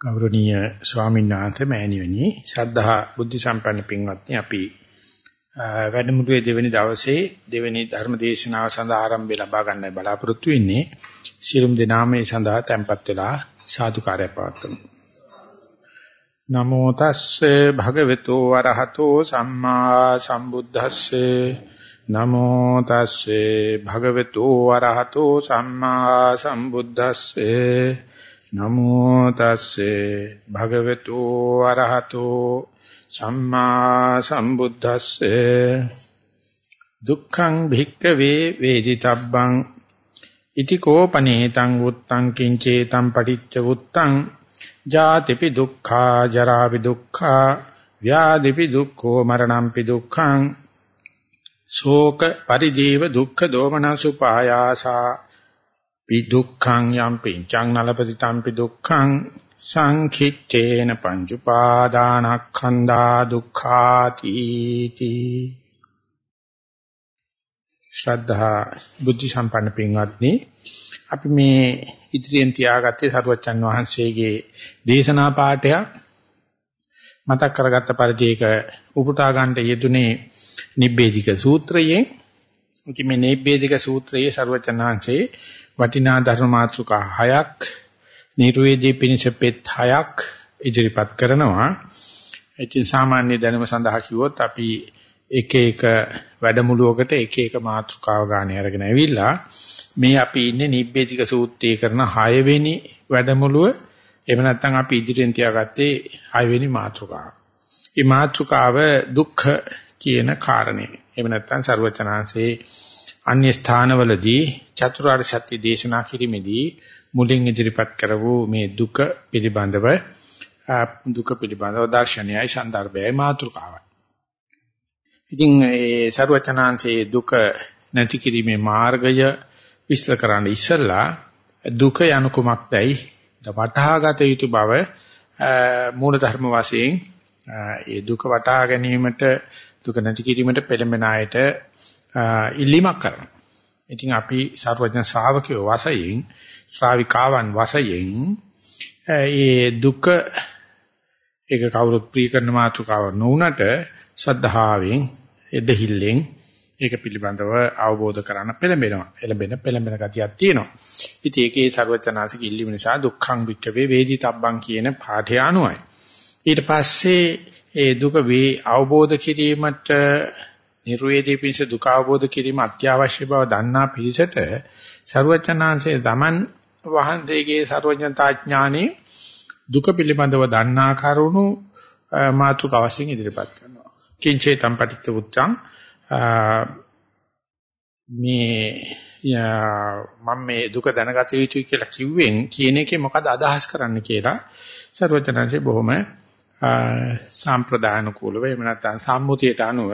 ගෞරවනීය ස්වාමීන් වහන්සේ මෑණියනි ශ්‍රද්ධා බුද්ධ සම්පන්න පින්වත්නි අපි වැඩමුළුවේ දෙවෙනි දවසේ දෙවෙනි ධර්ම දේශනාව සඳහා ආරම්භය ලබා ගන්නයි බලාපොරොත්තු වෙන්නේ. ශිරුම් දෙනාමේ සඳහා tempත් වෙලා සාදුකාරය පවත්වමු. නමෝ තස්සේ භගවතු වරහතෝ සම්මා සම්බුද්දස්සේ. නමෝ තස්සේ භගවතු වරහතෝ සම්මා සම්බුද්දස්සේ. නමෝ තස්සේ භගවතු අරහතෝ සම්මා සම්බුද්දස්සේ දුක්ඛං භික්කවේ වේදිතබ්බං ඉති කෝපනේතං උත්තං කිංචේතං පටිච්ච උත්තං ජාතිපි දුක්ඛා ජරාපි දුක්ඛා ව්‍යාධිපි දුක්ඛෝ මරණම්පි දුක්ඛං ශෝක පරිදේව දුක්ඛ දෝමනසුපායාසා පි දුක්ඛං යම් පිංචං නලපති තම්පි දුක්ඛං සංඛිත්තේන පංච උපාදානස්කන්ධා දුක්ඛාති තී ශ්‍රද්ධා බුද්ධ සම්පන්න පින්වත්නි අපි මේ ඉදිරියෙන් තියාගත්තේ සරුවච්චන් වහන්සේගේ දේශනා පාඩයක්. මතක් කරගත්ත පරිදි ඒක උපුටා ගන්න යෙදුනේ නිබ්බේධික සූත්‍රයේ ඉතින් මේ නිබ්බේධික සූත්‍රයේ සරුවච්චන් වහන්සේ වටිනා ධර්ම මාතෘකා හයක් නිර්වේදී පිනිස පෙත් හයක් ඉදිරිපත් කරනවා. ඉතින් සාමාන්‍ය දැනුම සඳහා කිව්වොත් අපි එක එක වැඩමුළුවකට එක එක මාතෘකාව ගන්න අරගෙන ඇවිල්ලා මේ අපි ඉන්නේ නිබ්බේධික සූත්‍රයේ කරන 6 වෙනි වැඩමුළුව එහෙම නැත්නම් අපි ඉදිරියෙන් තියාගත්තේ 6 වෙනි මාතෘකාව. මේ මාතෘකාව දුක්ඛ කියන කාරණේ. එහෙම නැත්නම් ਸਰවචනාංශේ අන්‍ය ස්ථානවලදී චතුරාර්ය සත්‍ය දේශනා කිරීමේදී මුලින් ඉදිරිපත් කරවූ මේ දුක පිළිබඳව දුක පිළිබඳව දර්ශනයයි සන්දර්භයයි මාතෘකාවයි. ඉතින් ඒ ਸਰවචනාංශයේ දුක නැති කිරීමේ මාර්ගය විස්තර කරන්න ඉස්සෙල්ලා දුක යනු කුමක්දයි වටහාගත යුතු බව මූල ධර්ම වශයෙන් ඒ දුක වටහා ගැනීමට දුක නැති කිරීමට පෙළඹෙන අයට ඉල්ලීමක් කරනවා. ඉතින් අපි සර්වඥ ශ්‍රාවකයෝ වශයෙන් ශ්‍රාවිකාවන් වශයෙන් ඒ දුක ඒක කවුරුත් ප්‍රී කරන මාතෘකාව නොවුනට ශ්‍රද්ධාවෙන් එදහිල්ලෙන් ඒක පිළිබඳව අවබෝධ කරගන්න පෙළඹෙනවා. එළඹෙන පෙළඹෙන ගතියක් තියෙනවා. ඉතින් ඒකේ ਸਰවචනාසික ඉල්ලීම නිසා දුක්ඛං විච්ඡවේ වේදිතබ්බං කියන පාඨය අනුවයි. ඊට පස්සේ ඒ දුක වේ අවබෝධ කිරීමට නිර්වේදී පිණිස දුක අවබෝධ කිරීම අත්‍යවශ්‍ය බව දන්නා පිරිසට ਸਰුවචනාංශයේ තමන් වහන්සේගේ ਸਰවඥතා ඥානේ දුක පිළිබඳව දන්නා කරුණු මාතුකවසින් ඉදිරිපත් කරනවා. කිංචේ තම්පටිත්ත උච්චං මේ මම මේ දුක දැනගත යුතුයි කියලා කිව්වෙන් කියන එකේ මොකද අදහස් කරන්න කියලා ਸਰවඥාංශයේ බොහොම සම්ප්‍රදාන කූලව එහෙම නැත්නම් සම්මුතියට අනුව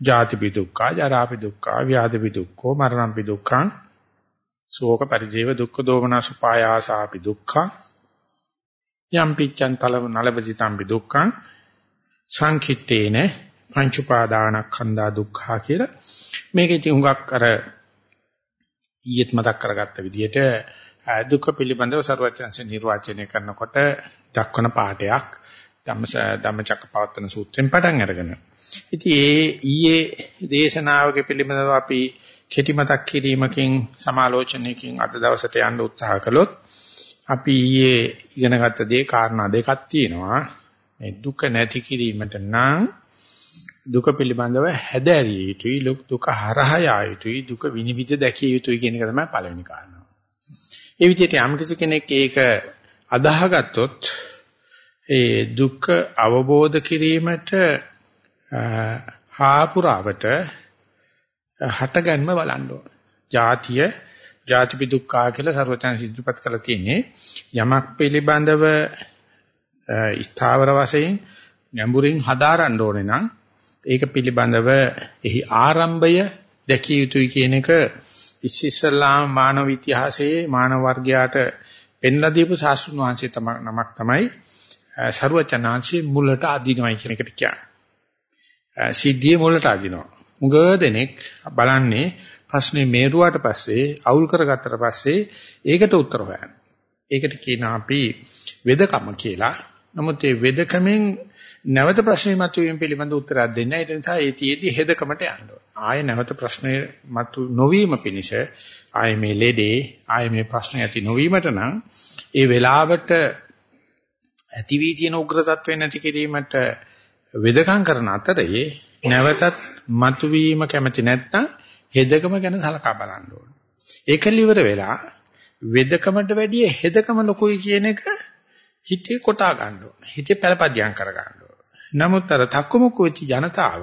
ජාතිපි දුක්ඛ, ජරාපි දුක්ඛ, ව්‍යාධිපි දුක්ඛ, මරණපි දුක්ඛං, ශෝක පරිජීව දුක්ඛ දෝමනසු පායාසාපි දුක්ඛ, යම් පිච්ඡන් තලව නලපතිතම්පි දුක්ඛං, සංකිට්ඨේන පංච උපාදානස්කන්ධා දුක්ඛ කියලා මේක ඉතින් හුඟක් අර ඊයේත් මතක් කරගත්ත විදිහට දුක්ඛ පිළිබඳව ਸਰවඥාන්සේ නිර්වචනය කරනකොට දක්වන පාඩයක් ධම්ම ධම්මචක්කපවත්තන සූත්‍රයෙන් පටන් අරගෙන. ඉතින් ඒ ඊයේ දේශනාවක පිළිබඳව අපි කෙටි මතක් කිරීමකින් සමාලෝචනයකින් අද දවසට යන්න උත්සාහ කළොත් අපි ඊයේ ඉගෙනගත්ත දේ කාරණා දෙකක් තියෙනවා. මේ දුක නැති කිරීමට නම් දුක පිළිබඳව හැදෑරිය යුතුයි දුක හරහා යා යුතුයි දුක විනිවිද දැකිය යුතුයි කියන එක තමයි පළවෙනි කාරණාව. ඒ විදිහට යම් කෙනෙක් ඒක අදාහගත්තොත් ඒ දුක අවබෝධ කිරීමට හාපුරාවට හටගන්ම බලන්න ඕන. ಜಾතිය ಜಾතිපි දුක්ඛා කියලා සර්වචන සිද්ධපත් කරලා තියෙන්නේ යමක් පිළිබඳව ස්ථාවර වශයෙන් ගැඹුරින් හදාරන්න ඕනේ නම් ඒක පිළිබඳව එහි ආරම්භය දැකිය යුතුයි කියන එක ඉස්සෙල්ලාම මානව ඉතිහාසයේ මානව වර්ගයාට පෙන්ලා දීපු ශාස්ත්‍රඥ වංශයේ නමක් තමයි ਸਰුවචනාංශයේ මුලට අදිනවයි කියන එකට කියන්නේ. සිද්ධියේ මුලට අදිනවා. මුග දෙනෙක් බලන්නේ ප්‍රශ්නේ මේරුවාට පස්සේ අවුල් කරගත්තට පස්සේ ඒකට උත්තර හොයන්න. ඒකට කියන අපි වෙදකම කියලා. නමුත් ඒ වෙදකමෙන් නැවත ප්‍රශ්නේ මතුවීම පිළිබඳ උත්තරයක් දෙන්න. ඒ නිසා ඒ තියේදී හෙදකමට යන්න ඕන. ආයේ නැවත ප්‍රශ්නේ මතු නොවීම පිණිස ආයේ මේ ලෙඩේ ආයේ මේ ප්‍රශ්නේ ඇති නොවීමට නම් ඒ වෙලාවට ඇති වී තියෙන උග්‍ර තත්වෙ නැති කිරීමට වෙදකම් කරන අතරේ නැවතත් මතුවීම කැමති නැත්නම් හෙදකම ගැන සලකා බලන්න ඕන. ඒක liver වෙලා වෙදකමට වැඩිය හෙදකම ලොකුයි කියන එක හිතේ කොටා ගන්න ඕන. හිතේ පළපදියම් කර ගන්න ඕන. නමුත් අර තක්කමුක්ක වෙච්ච ජනතාව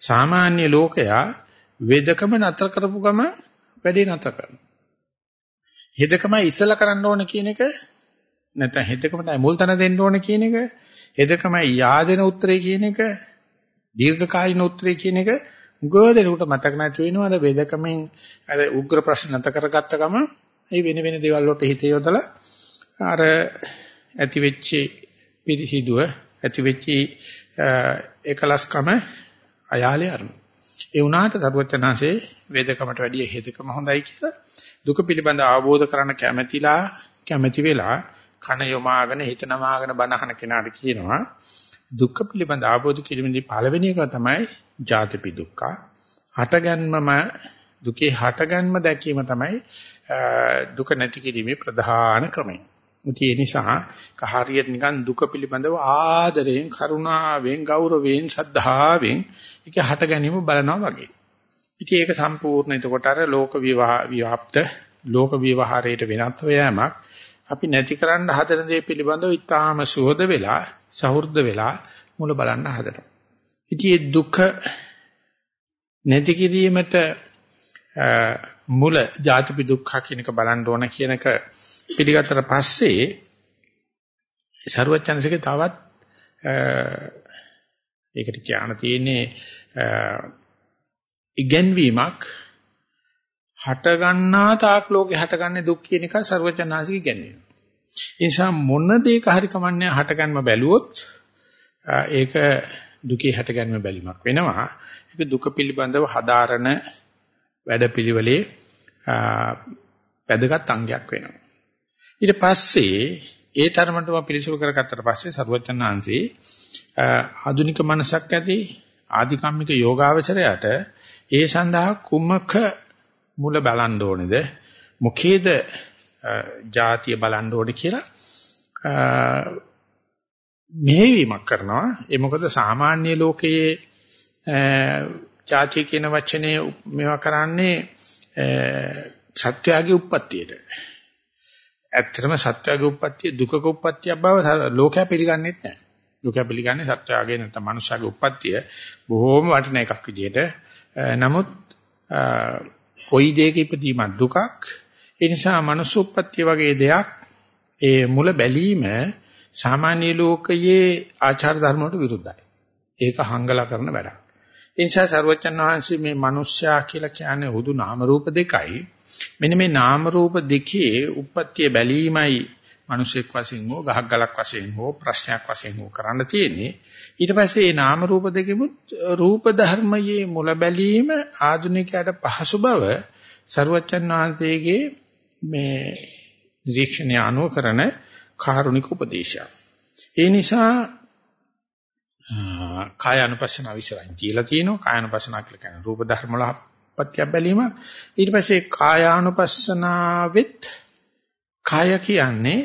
සාමාන්‍ය ලෝකයා වෙදකම නතර කරපු ගම වැඩේ නතර කරනවා. හෙදකමයි ඉස්සලා කරන්න ඕන කියන එක නැත්නම් හෙදකමයි මුල් තැන දෙන්න ඕන කියන එක හෙදකමයි yaadena උත්තරේ කියන එක දීර්ඝකාලීන උත්තරේ කියන එක උගෝදෙනුට මතක නැති වෙනවා අර වේදකමෙන් අර උග්‍ර ප්‍රශ්න නැත කරගත්ත ගම ඒ වෙන වෙන දේවල් වලට හිත යොදලා අර ඇති වෙච්ච පිරිසිදුව ඇති වෙච්ච එකලස්කම අයාලේ අරන. ඒ වුණාට සරුවචනාංශේ වේදකමට වැඩිය හේදකම හොඳයි කියලා දුක පිළිබඳ අවබෝධ කරගන්න කැමැතිලා කැමැති වෙලා කන යොමාගෙන හිත නමාගෙන බනහන කෙනාට කියනවා දුක්ඛ පිළිබඳ අවබෝධ කිරීමේදී පළවෙනි එක තමයි ජාතිපි දුක්ඛ. හටගන්මම දුකේ හටගන්ම දැකීම තමයි දුක නැති කිරීමේ ප්‍රධාන ක්‍රමය. ඒ නිසා කහරියට නිකන් දුක පිළිබඳව ආදරයෙන් කරුණාවෙන් ගෞරවයෙන් ශ්‍රද්ධාවෙන් ඒක හට ගැනීම බලනවා වගේ. ඉතින් ඒක සම්පූර්ණ එතකොට අර ලෝක විවාප්ත ලෝක විවහාරයට වෙනත් වෑමක් අපි නැති කරන්න හදන දේ පිළිබඳව ඊටාම සුහද වෙලා සහෘද වෙලා මුල බලන්න හදනවා. ඉතින් මේ දුක නැති කිරීමට මුල ජාතිපි දුක්ඛ කියන එක බලන්න ඕන කියන එක පිළිගත්තට පස්සේ ਸਰුවචන්සේගේ තවත් ඒකට කියන්න තියෙන්නේ ඉගැන්වීමක් හට ගන්නා තාක් ලෝකේ හටගන්නේ දුක් කියන එක ਸਰුවචනාසික ඉගැන්වීම. ඒ නිසා මොන දෙයක හරි කමන්නේ හටගන්ම බැලුවොත් ඒක දුකේ හටගන්ම බැලිමක් වෙනවා. ඒක දුක පිළිබඳව හදාරන වැඩපිළිවෙලේ වැදගත් අංගයක් වෙනවා. ඊට පස්සේ ඒ තරමටම පිළිසුරු කරගත්තට පස්සේ සරුවචනාංශේ ආධුනික මනසක් ඇති ආධිකම්මික යෝගාවචරයට ඒ සඳහා කුමක මුල බලන්න ඕනේද? මොකේද ಜಾතිය බලන්න ඕනේ කියලා මෙහෙවීමක් කරනවා. ඒ මොකද සාමාන්‍ය ලෝකයේ ಜಾතිය කියන වචනේ මේවා කරන්නේ සත්‍යයේ උප්පත්තියට. ඇත්තටම සත්‍යයේ උප්පත්තිය දුකක උප්පත්තියක් බව ලෝකයා පිළිගන්නේ නැහැ ලෝකයා පිළිගන්නේ සත්‍යයේ නැත්නම් මනුෂ්‍යගේ උප්පත්තිය බොහෝම වටින එකක් විදිහට නමුත් කොයි දෙයක ඉපදීමක් දුකක් ඒ නිසා මනුස්ස උප්පත්තිය වගේ දෙයක් ඒ මුල බැලීම සාමාන්‍ය ලෝකයේ ආචාර ධර්ම වලට විරුද්ධයි. ඒක හංගලා කරන වැඩක්. ඒ නිසා සරුවචන් වහන්සේ මේ මිනිස්යා කියලා කියන්නේ හුදු නාම රූප දෙකයි. මෙන්න මේ නාම රූප දෙකේ උප්පත්තිය බැලීමයි මිනිසෙක් වශයෙන් හෝ ගහක් ගලක් වශයෙන් හෝ ප්‍රශ්නයක් වශයෙන් හෝ කරන්න තියෙන්නේ. ඊට පස්සේ මේ නාම රූප දෙකෙමුත් රූප ධර්මයේ මුල බැලීම ආධුනිකයට පහසු බව සරුවචන් වහන්සේගේ මේ නිරීක්ෂණය අනුව කරන කාරුණික උපදේශයක්. ඒ නිසා කාය අනුපස්සන විශ්වයන් කියලා තියෙනවා. කාය අනුපස්සන කියලා කියන්නේ රූප ධර්ම වල පත්‍ය බැලීම. ඊට පස්සේ කායානුපස්සනාවෙත් කාය කියන්නේ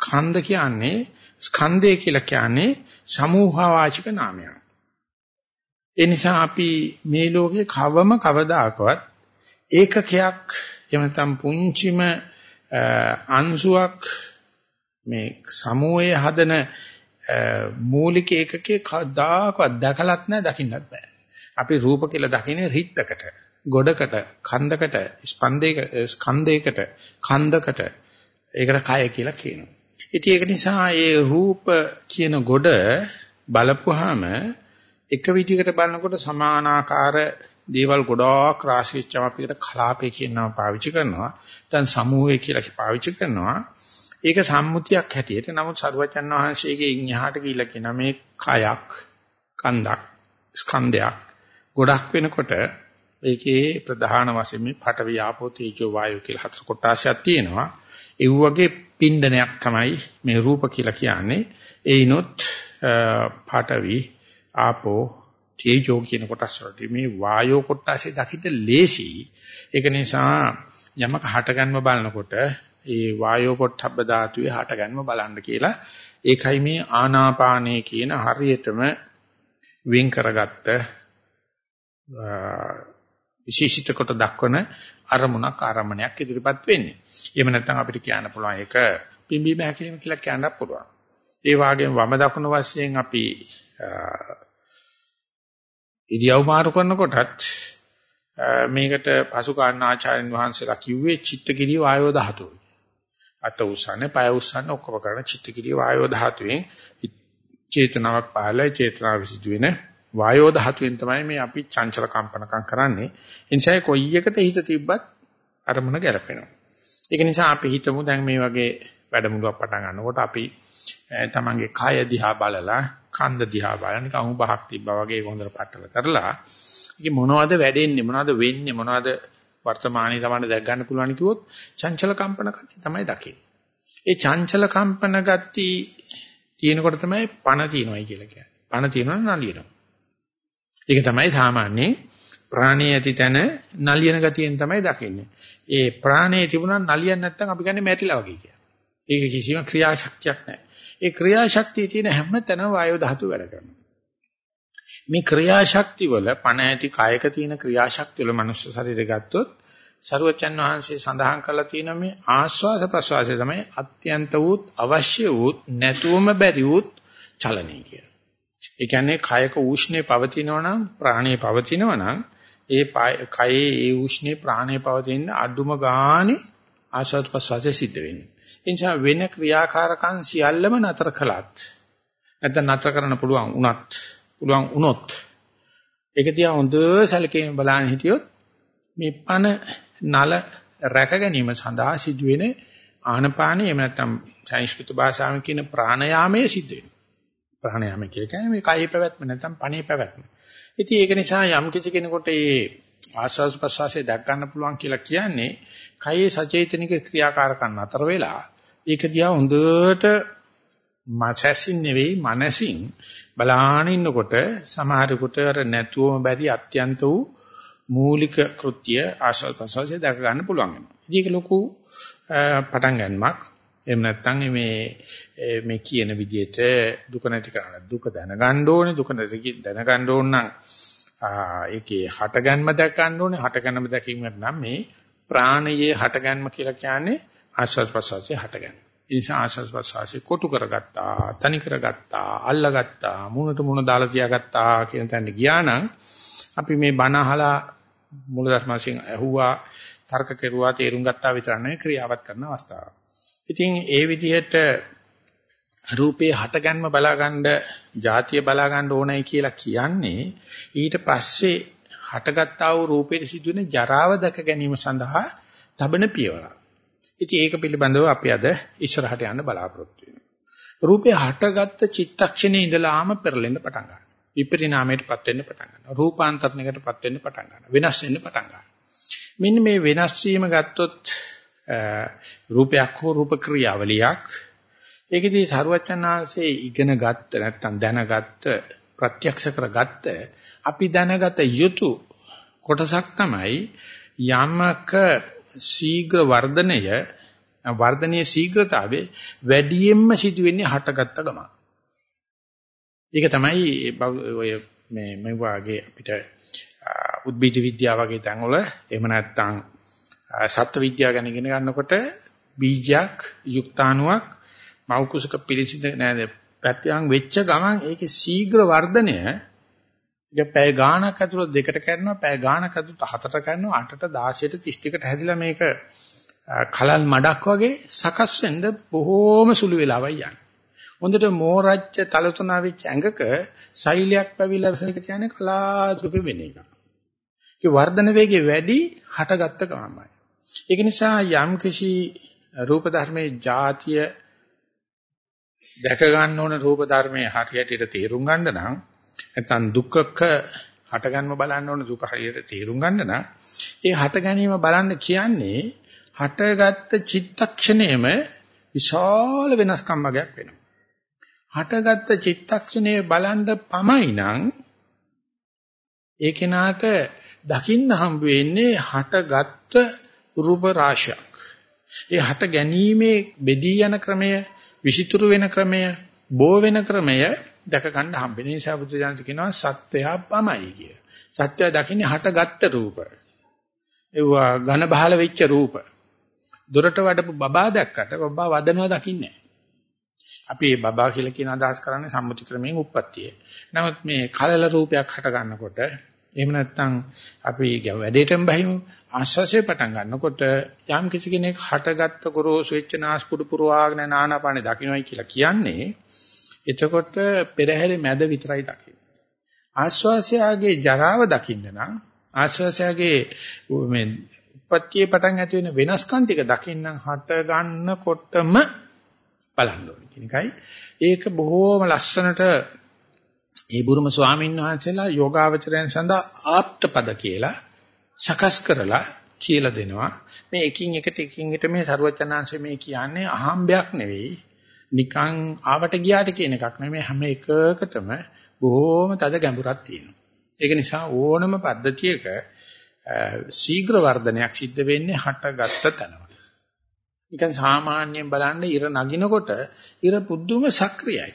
කන්ද කියන්නේ ස්කන්ධය කියලා කියන්නේ සමූහවාචික ਨਾමයක්. ඒ නිසා අපි මේ ලෝකේ කවම කවදාකවත් ඒකකයක් එහෙම නැත්නම් පුංචිම අංශුවක් මේ සමූහයේ හදන මූලික ඒකකේ කවදාකවත් දැකලත් නැහැ දකින්නත් බෑ. අපි රූප කියලා දකින්නේ රිත්තකට, ගොඩකට, කන්දකට, ස්පන්දයක, ස්කන්ධයකට, කන්දකට. ඒකට කය කියලා කියනවා. ඉතින් ඒක නිසා මේ රූප කියන ගොඩ බලපුවාම එක විදිහකට බලනකොට සමානාකාර දේවල් ගොඩාක් රාශිච්චම අපිට කලාපේ කියන නම පාවිච්චි කරනවා. දැන් සමූහය කියලා පාවිච්චි කරනවා. ඒක සම්මුතියක් හැටියට නමුත් සරුවචන් වහන්සේගේ ඉන් එහාට ගිහිල්ලා කියන මේ කයක් කන්දක් ස්කන්ධයක් ගොඩක් වෙනකොට ඒකේ ප්‍රධාන වශයෙන් මේ පඨවි ආපෝ තේජෝ වායෝ කියලා හතර කොටසක් තියෙනවා. ඒ වගේ පින්ඩනයක් තමයි මේ රූප කියලා කියන්නේ. ඒනොත් පාඨවි ආපෝ තේජෝ කියන කොටස් වලට මේ වායෝ කොටසේ දකිට ලේසි. ඒක නිසා යමක හටගන්ම බලනකොට ඒ වායෝ පොට්ටබ්බ ධාතුවේ හටගන්ම බලන්න කියලා ඒකයි මේ ආනාපානයේ කියන හරියටම වෙන් කරගත්ත විශේෂිත කොට දක්වන අරමුණක් ආරම්මණයක් ඉදිරිපත් වෙන්නේ. එහෙම නැත්නම් අපිට කියන්න පුළුවන් ඒක පිම්බීම හැකිලිම කියලා කියන්නත් පුළුවන්. ඒ වගේම වම දකුණු වශයෙන් අපි ඉරියව් මාරු කරනකොටත් මේකට පසු කාණ ආචාර්යන් වහන්සේලා කිව්වේ චිත්තගිරිය වායෝ ධාතුව. අත උස්සන්නේ, පය උස්සන්නේ ඔක්කොම කරන චිත්තගිරිය වායෝ ධාතුවෙන් චේතනාවක් පහළයි චේතනාව විසිදු වෙන වායෝ ධාතුවෙන් තමයි මේ අපි චංචල කම්පනකම් කරන්නේ. ඒ නිසා කොයි එකට හිත තිබ්බත් අරමුණ ගැලපෙනවා. ඒක නිසා අපි හිතමු දැන් මේ වගේ වැඩමුළුවක් පටන් ගන්නකොට අපි තමන්ගේ කය දිහා බලලා කන්ද දිහා බලන නිකන් උඹහක් තිබ්බා වගේ හොඳට පట్టල කරලා ඒකේ මොනවද වැඩෙන්නේ මොනවද වෙන්නේ මොනවද වර්තමානයේ තමයි දැක් ගන්න පුළුවන් කිව්වොත් චංචල කම්පන ගති තමයි දකින්නේ. ඒ චංචල කම්පන ගති තියෙනකොට තමයි පණ තියනවායි කියලා කියන්නේ. පණ තියනවා නලියනවා. ඒක තමයි සාමාන්‍යයෙන් ප්‍රාණයේ ඇති තැන නලියන ගතියෙන් තමයි දකින්නේ. ඒ ප්‍රාණයේ තිබුණා නලියන්නේ නැත්නම් අපි කියන්නේ මැරිලා වගේ කියලා. ඒක කිසිම ක්‍රියාශක්තියක් නැහැ. ඒ ක්‍රියාශක්තිය තියෙන හැම තැනම වායෝ ධාතු වැඩ කරනවා. මේ ක්‍රියාශක්ති වල පණ ඇති කායක තියෙන ක්‍රියාශක්ති වල මනුස්ස ශරීරය ගත්තොත් සරුවචන් වහන්සේ සඳහන් කරලා තියෙන මේ ආස්වාස ප්‍රසවාසය තමයි අත්‍යන්ත වූත් අවශ්‍ය වූත් නැතුවම බැරි වූත් චලනය කියලා. ඒ කියන්නේ කායක උෂ්ණේ පවතිනවා නම් ප්‍රාණයේ පවතිනවා නම් ඒ කයේ ඒ උෂ්ණේ ප්‍රාණයේ පවතින අඩුම ගානේ ආස්වාද ප්‍රසවාසය සිද්ධ වෙන්නේ. ඒ නිසා වෙන ක්‍රියාකාරකම් සියල්ලම නතර කළත් නැත්නම් නතර කරන්න පුළුවන් උනත් පුළුවන් වුණොත් ඒක දිහා හොඳ සැලකීම බලන්න හිටියොත් මේ පන නල රැක ගැනීම සඳහා සිදුවෙන ආනපානෙ එහෙම නැත්නම් සංස්කෘත භාෂාවෙන් කියන ප්‍රාණයාමයේ සිද්ධ වෙනවා. ප්‍රාණයාමය කියලා කියන්නේ මේ කයෙ පැවැත්ම නැත්නම් පණේ පැවැත්ම. ඉතින් ඒක නිසා යම් කිසි කෙනෙකුට මේ ආස්වාස් ප්‍රසවාසය දැක් ගන්න පුළුවන් කියලා කියන්නේ කයේ සචේතනික ක්‍රියාකාරකම් අතර වෙලා ඒක දිහා හොඳට මාසසින් නෙවෙයි මනසින් බලාන ඉන්නකොට සමහරෙකුට අර නැතුවම බැරි අත්‍යන්ත වූ මූලික කෘත්‍ය ආශල් ප්‍රසවාසය දැක ගන්න පුළුවන් වෙනවා. ඒක ලොකු පටන් ගන්නමක්. එහෙම නැත්නම් මේ මේ කියන විදිහට දුක නැති කරන්න දුක දැනගන්න ඕනේ දුක නැති දැනගන්න ඕන නම් ඒකේ හටගන්ම දැක ගන්න ඕනේ හටගන්ම දැකීමකට නම් මේ ප්‍රාණයේ හටගන්ම කියලා කියන්නේ ආශ්වාස ප්‍රශ්වාසයේ හටගන්න. ඒ නිසා ආශ්වාස ප්‍රශ්වාසය කොටු කරගත්තා, තනි කරගත්තා, අල්ලගත්තා, මුණට මුණ දාලා තියාගත්තා කියන තැනට ගියා නම් අපි මේ බණ අහලා මූල ධර්මයෙන් ඇහුවා, තර්ක කෙරුවා, තේරුම් ගත්තා විතර නෙවෙයි ක්‍රියාවත් කරන අවස්ථාව. ඉතින් ඒ විදිහට රූපේ හටගන්ම බලාගන්න, ಜಾතිය බලාගන්න ඕනයි කියලා කියන්නේ ඊට පස්සේ හටගත්තා වූ රූපේ සිදුවෙන ජරාව දැක ගැනීම සඳහා ලබන පියවරක්. ඉතින් ඒක පිළිබඳව අපි අද ඉස්සරහට යන්න බලාපොරොත්තු වෙනවා. රූපේ හටගත්ත චිත්තක්ෂණේ ඉඳලාම පෙරලෙන්න පටන් ගන්නවා. විපරිණාමයටපත් වෙන්න පටන් ගන්නවා. රූපාන්තරණයකටපත් වෙන්න පටන් ගන්නවා. වෙනස් වෙන්න පටන් ගන්නවා. මෙන්න මේ වෙනස් වීම ගත්තොත් රූපයක් හෝ රූප ක්‍රියාවලියක් ඒකෙදී සරුවචනාංශයේ ඉගෙන ගත්ත නැත්නම් දැනගත්ත ප්‍රත්‍යක්ෂ කරගත්ත අපි දැනගත යුතු කොටසක් තමයි යමක ශීඝ්‍ර වර්ධනය වර්ධනීය ශීඝ්‍රතාවේ වැඩියෙන්ම සිදුවෙන්නේ හටගත්ත ගමන. ඒක තමයි ඔය මේ මේ වාගේ අපිට උද්භිද විද්‍යාව වගේ තැන්වල එහෙම නැත්නම් සත්ත්ව විද්‍යාව ගැන ඉගෙන ගන්නකොට බීජයක් යුක්තාණුවක් මව් කුසක පිළිසිඳ නේද පැතියන් වෙච්ච ගමන් ඒකේ ශීඝ්‍ර වර්ධනය ඒක පැය ගාණක් ඇතුළත දෙකට කරනවා පැය ගාණක් ඇතුළත හතට කරනවා අටට 16ට 31ට හැදිලා මේක කලල් මඩක් වගේ සකස් වෙන්න බොහෝම සුළු වෙලාවක් යන්නේ. හොඳට මෝරච්ච තලතුණා වෙච්ච ඇඟක සෛලයක් පැවිලා වෙන කියන්නේ කලාතුරකින් වෙන එක. ඒ වර්ධන වේගය වැඩි හටගත්ත ගමයි. ඒක නිසා යම් කිසි රූප ධර්මයේ જાතිය දැක ගන්න ඕන රූප ධර්මයේ හරියට තේරුම් ගන්න නම් නැත්නම් දුක්ඛක හටගන්ම බලන්න ඕන දුක හරියට තේරුම් ගන්න නම් ඒ හට ගැනීම බලන්න කියන්නේ හටගත්ත චිත්තක්ෂණයම විශාල වෙනස්කම් වගේක් වෙනවා. හටගත්ත චිත්තක්ෂණය බලන්න පමයි නම් ඒ කෙනාට දකින්න හම්බ වෙන්නේ හටගත්ත රූප රාශියක්. ඒ හට ගැනීමේ බෙදී යන ක්‍රමය, විසිතුරු වෙන ක්‍රමය, බෝ වෙන ක්‍රමය දැක ගන්න හම්බෙන නිසා බුදුජානක කියනවා සත්‍යය පමයි කිය. සත්‍යය දකින්නේ හටගත්ත රූප. ඒවා ඝන බහල වෙච්ච රූප. දොරට වඩපු බබා දැක්කට බබා වදනවා දකින්නේ අපි මේ බබා කියලා කියන අදහස් කරන්නේ සම්මුති ක්‍රමයෙන් උප්පත්තිය. නමුත් මේ කලල රූපයක් හට ගන්නකොට එහෙම නැත්නම් අපි වැඩේටම බහිමු ආශ්වාසය පටන් ගන්නකොට යම් කිසි කෙනෙක් හටගත්ත ගොරෝසු වෙච්ච නාස්පුඩු පුරවාගෙන නානපානේ දකින්නයි කියලා කියන්නේ එතකොට පෙරහැරේ මැද විතරයි දකින්නේ. ආශ්වාසයගේ ජරාව දකින්න නම් ආශ්වාසයගේ මේ උපත්තියේ පටන් ඇති වෙන වෙනස්කම් ටික දකින්නම් හට ගන්නකොටම බලන්න ඕනේ කියන එකයි. ඒක බොහෝම ලස්සනට ඒ බුරුම ස්වාමීන් වහන්සේලා යෝගාවචරයන් සඳහා ආප්තපද කියලා සකස් කරලා කියලා දෙනවා. මේ එකින් එකට එකින් එකට මේ ਸਰුවචනාංශය මේ කියන්නේ අහම්බයක් නෙවෙයි. නිකන් ආවට ගියාට කියන එකක් නෙමෙයි හැම එකකටම බොහෝම තද ගැඹුරක් තියෙනවා. ඒක නිසා ඕනම පද්ධතියක ශීඝ්‍ර වර්ධනයක් සිද්ධ වෙන්නේ හටගත්ත තැනම. නිකන් සාමාන්‍යයෙන් බලන්න ඉර නගිනකොට ඉර පුදුම සක්‍රියයි.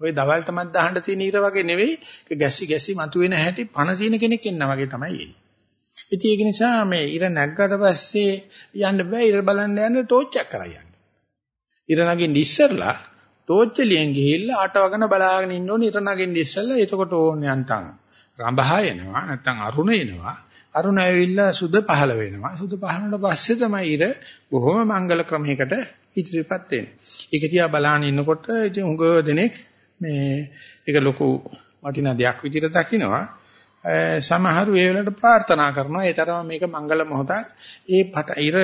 ওই දවල්ටමත් දහන්න තියෙන ඉර වගේ නෙවෙයි, ගැසි ගැසි මතුවෙන හැටි පණ සීන කෙනෙක් ඉන්නා වගේ තමයි එන්නේ. ඉතින් ඒක නිසා මේ ඉර නැග්ගට පස්සේ යන්න බෑ ඉර බලන්න යන්න ටෝච් එකක් කරා යන්න. ඉර නගින්න ඉස්සරලා ටෝච් එළියෙන් ගිහිල්ලා අටවගෙන බලාගෙන ඉන්න ඕනේ ඉර නගින්න ඉස්සෙල්ලා එතකොට ඕනේ යන්තම් රඹහා එනවා නැත්නම් අරුණ එනවා අරුණ ඇවිල්ලා සුද පහළ වෙනවා. සුද පහළනට පස්සේ තමයි ඉර බොහොම මංගල ක්‍රමයකට ඉදිරියපත් වෙන්නේ. ඒක තියා බලාගෙන ඉන්නකොට ඉතින් උඟ දෙනෙක් මේ ඒක ලොකු වටිනා දෙයක් විදිහට දකිනවා. සමහරු ඒ වෙලාවට ප්‍රාර්ථනා කරනවා ඒ තරම මේක මංගල මොහොතක් ඒ පට ඉර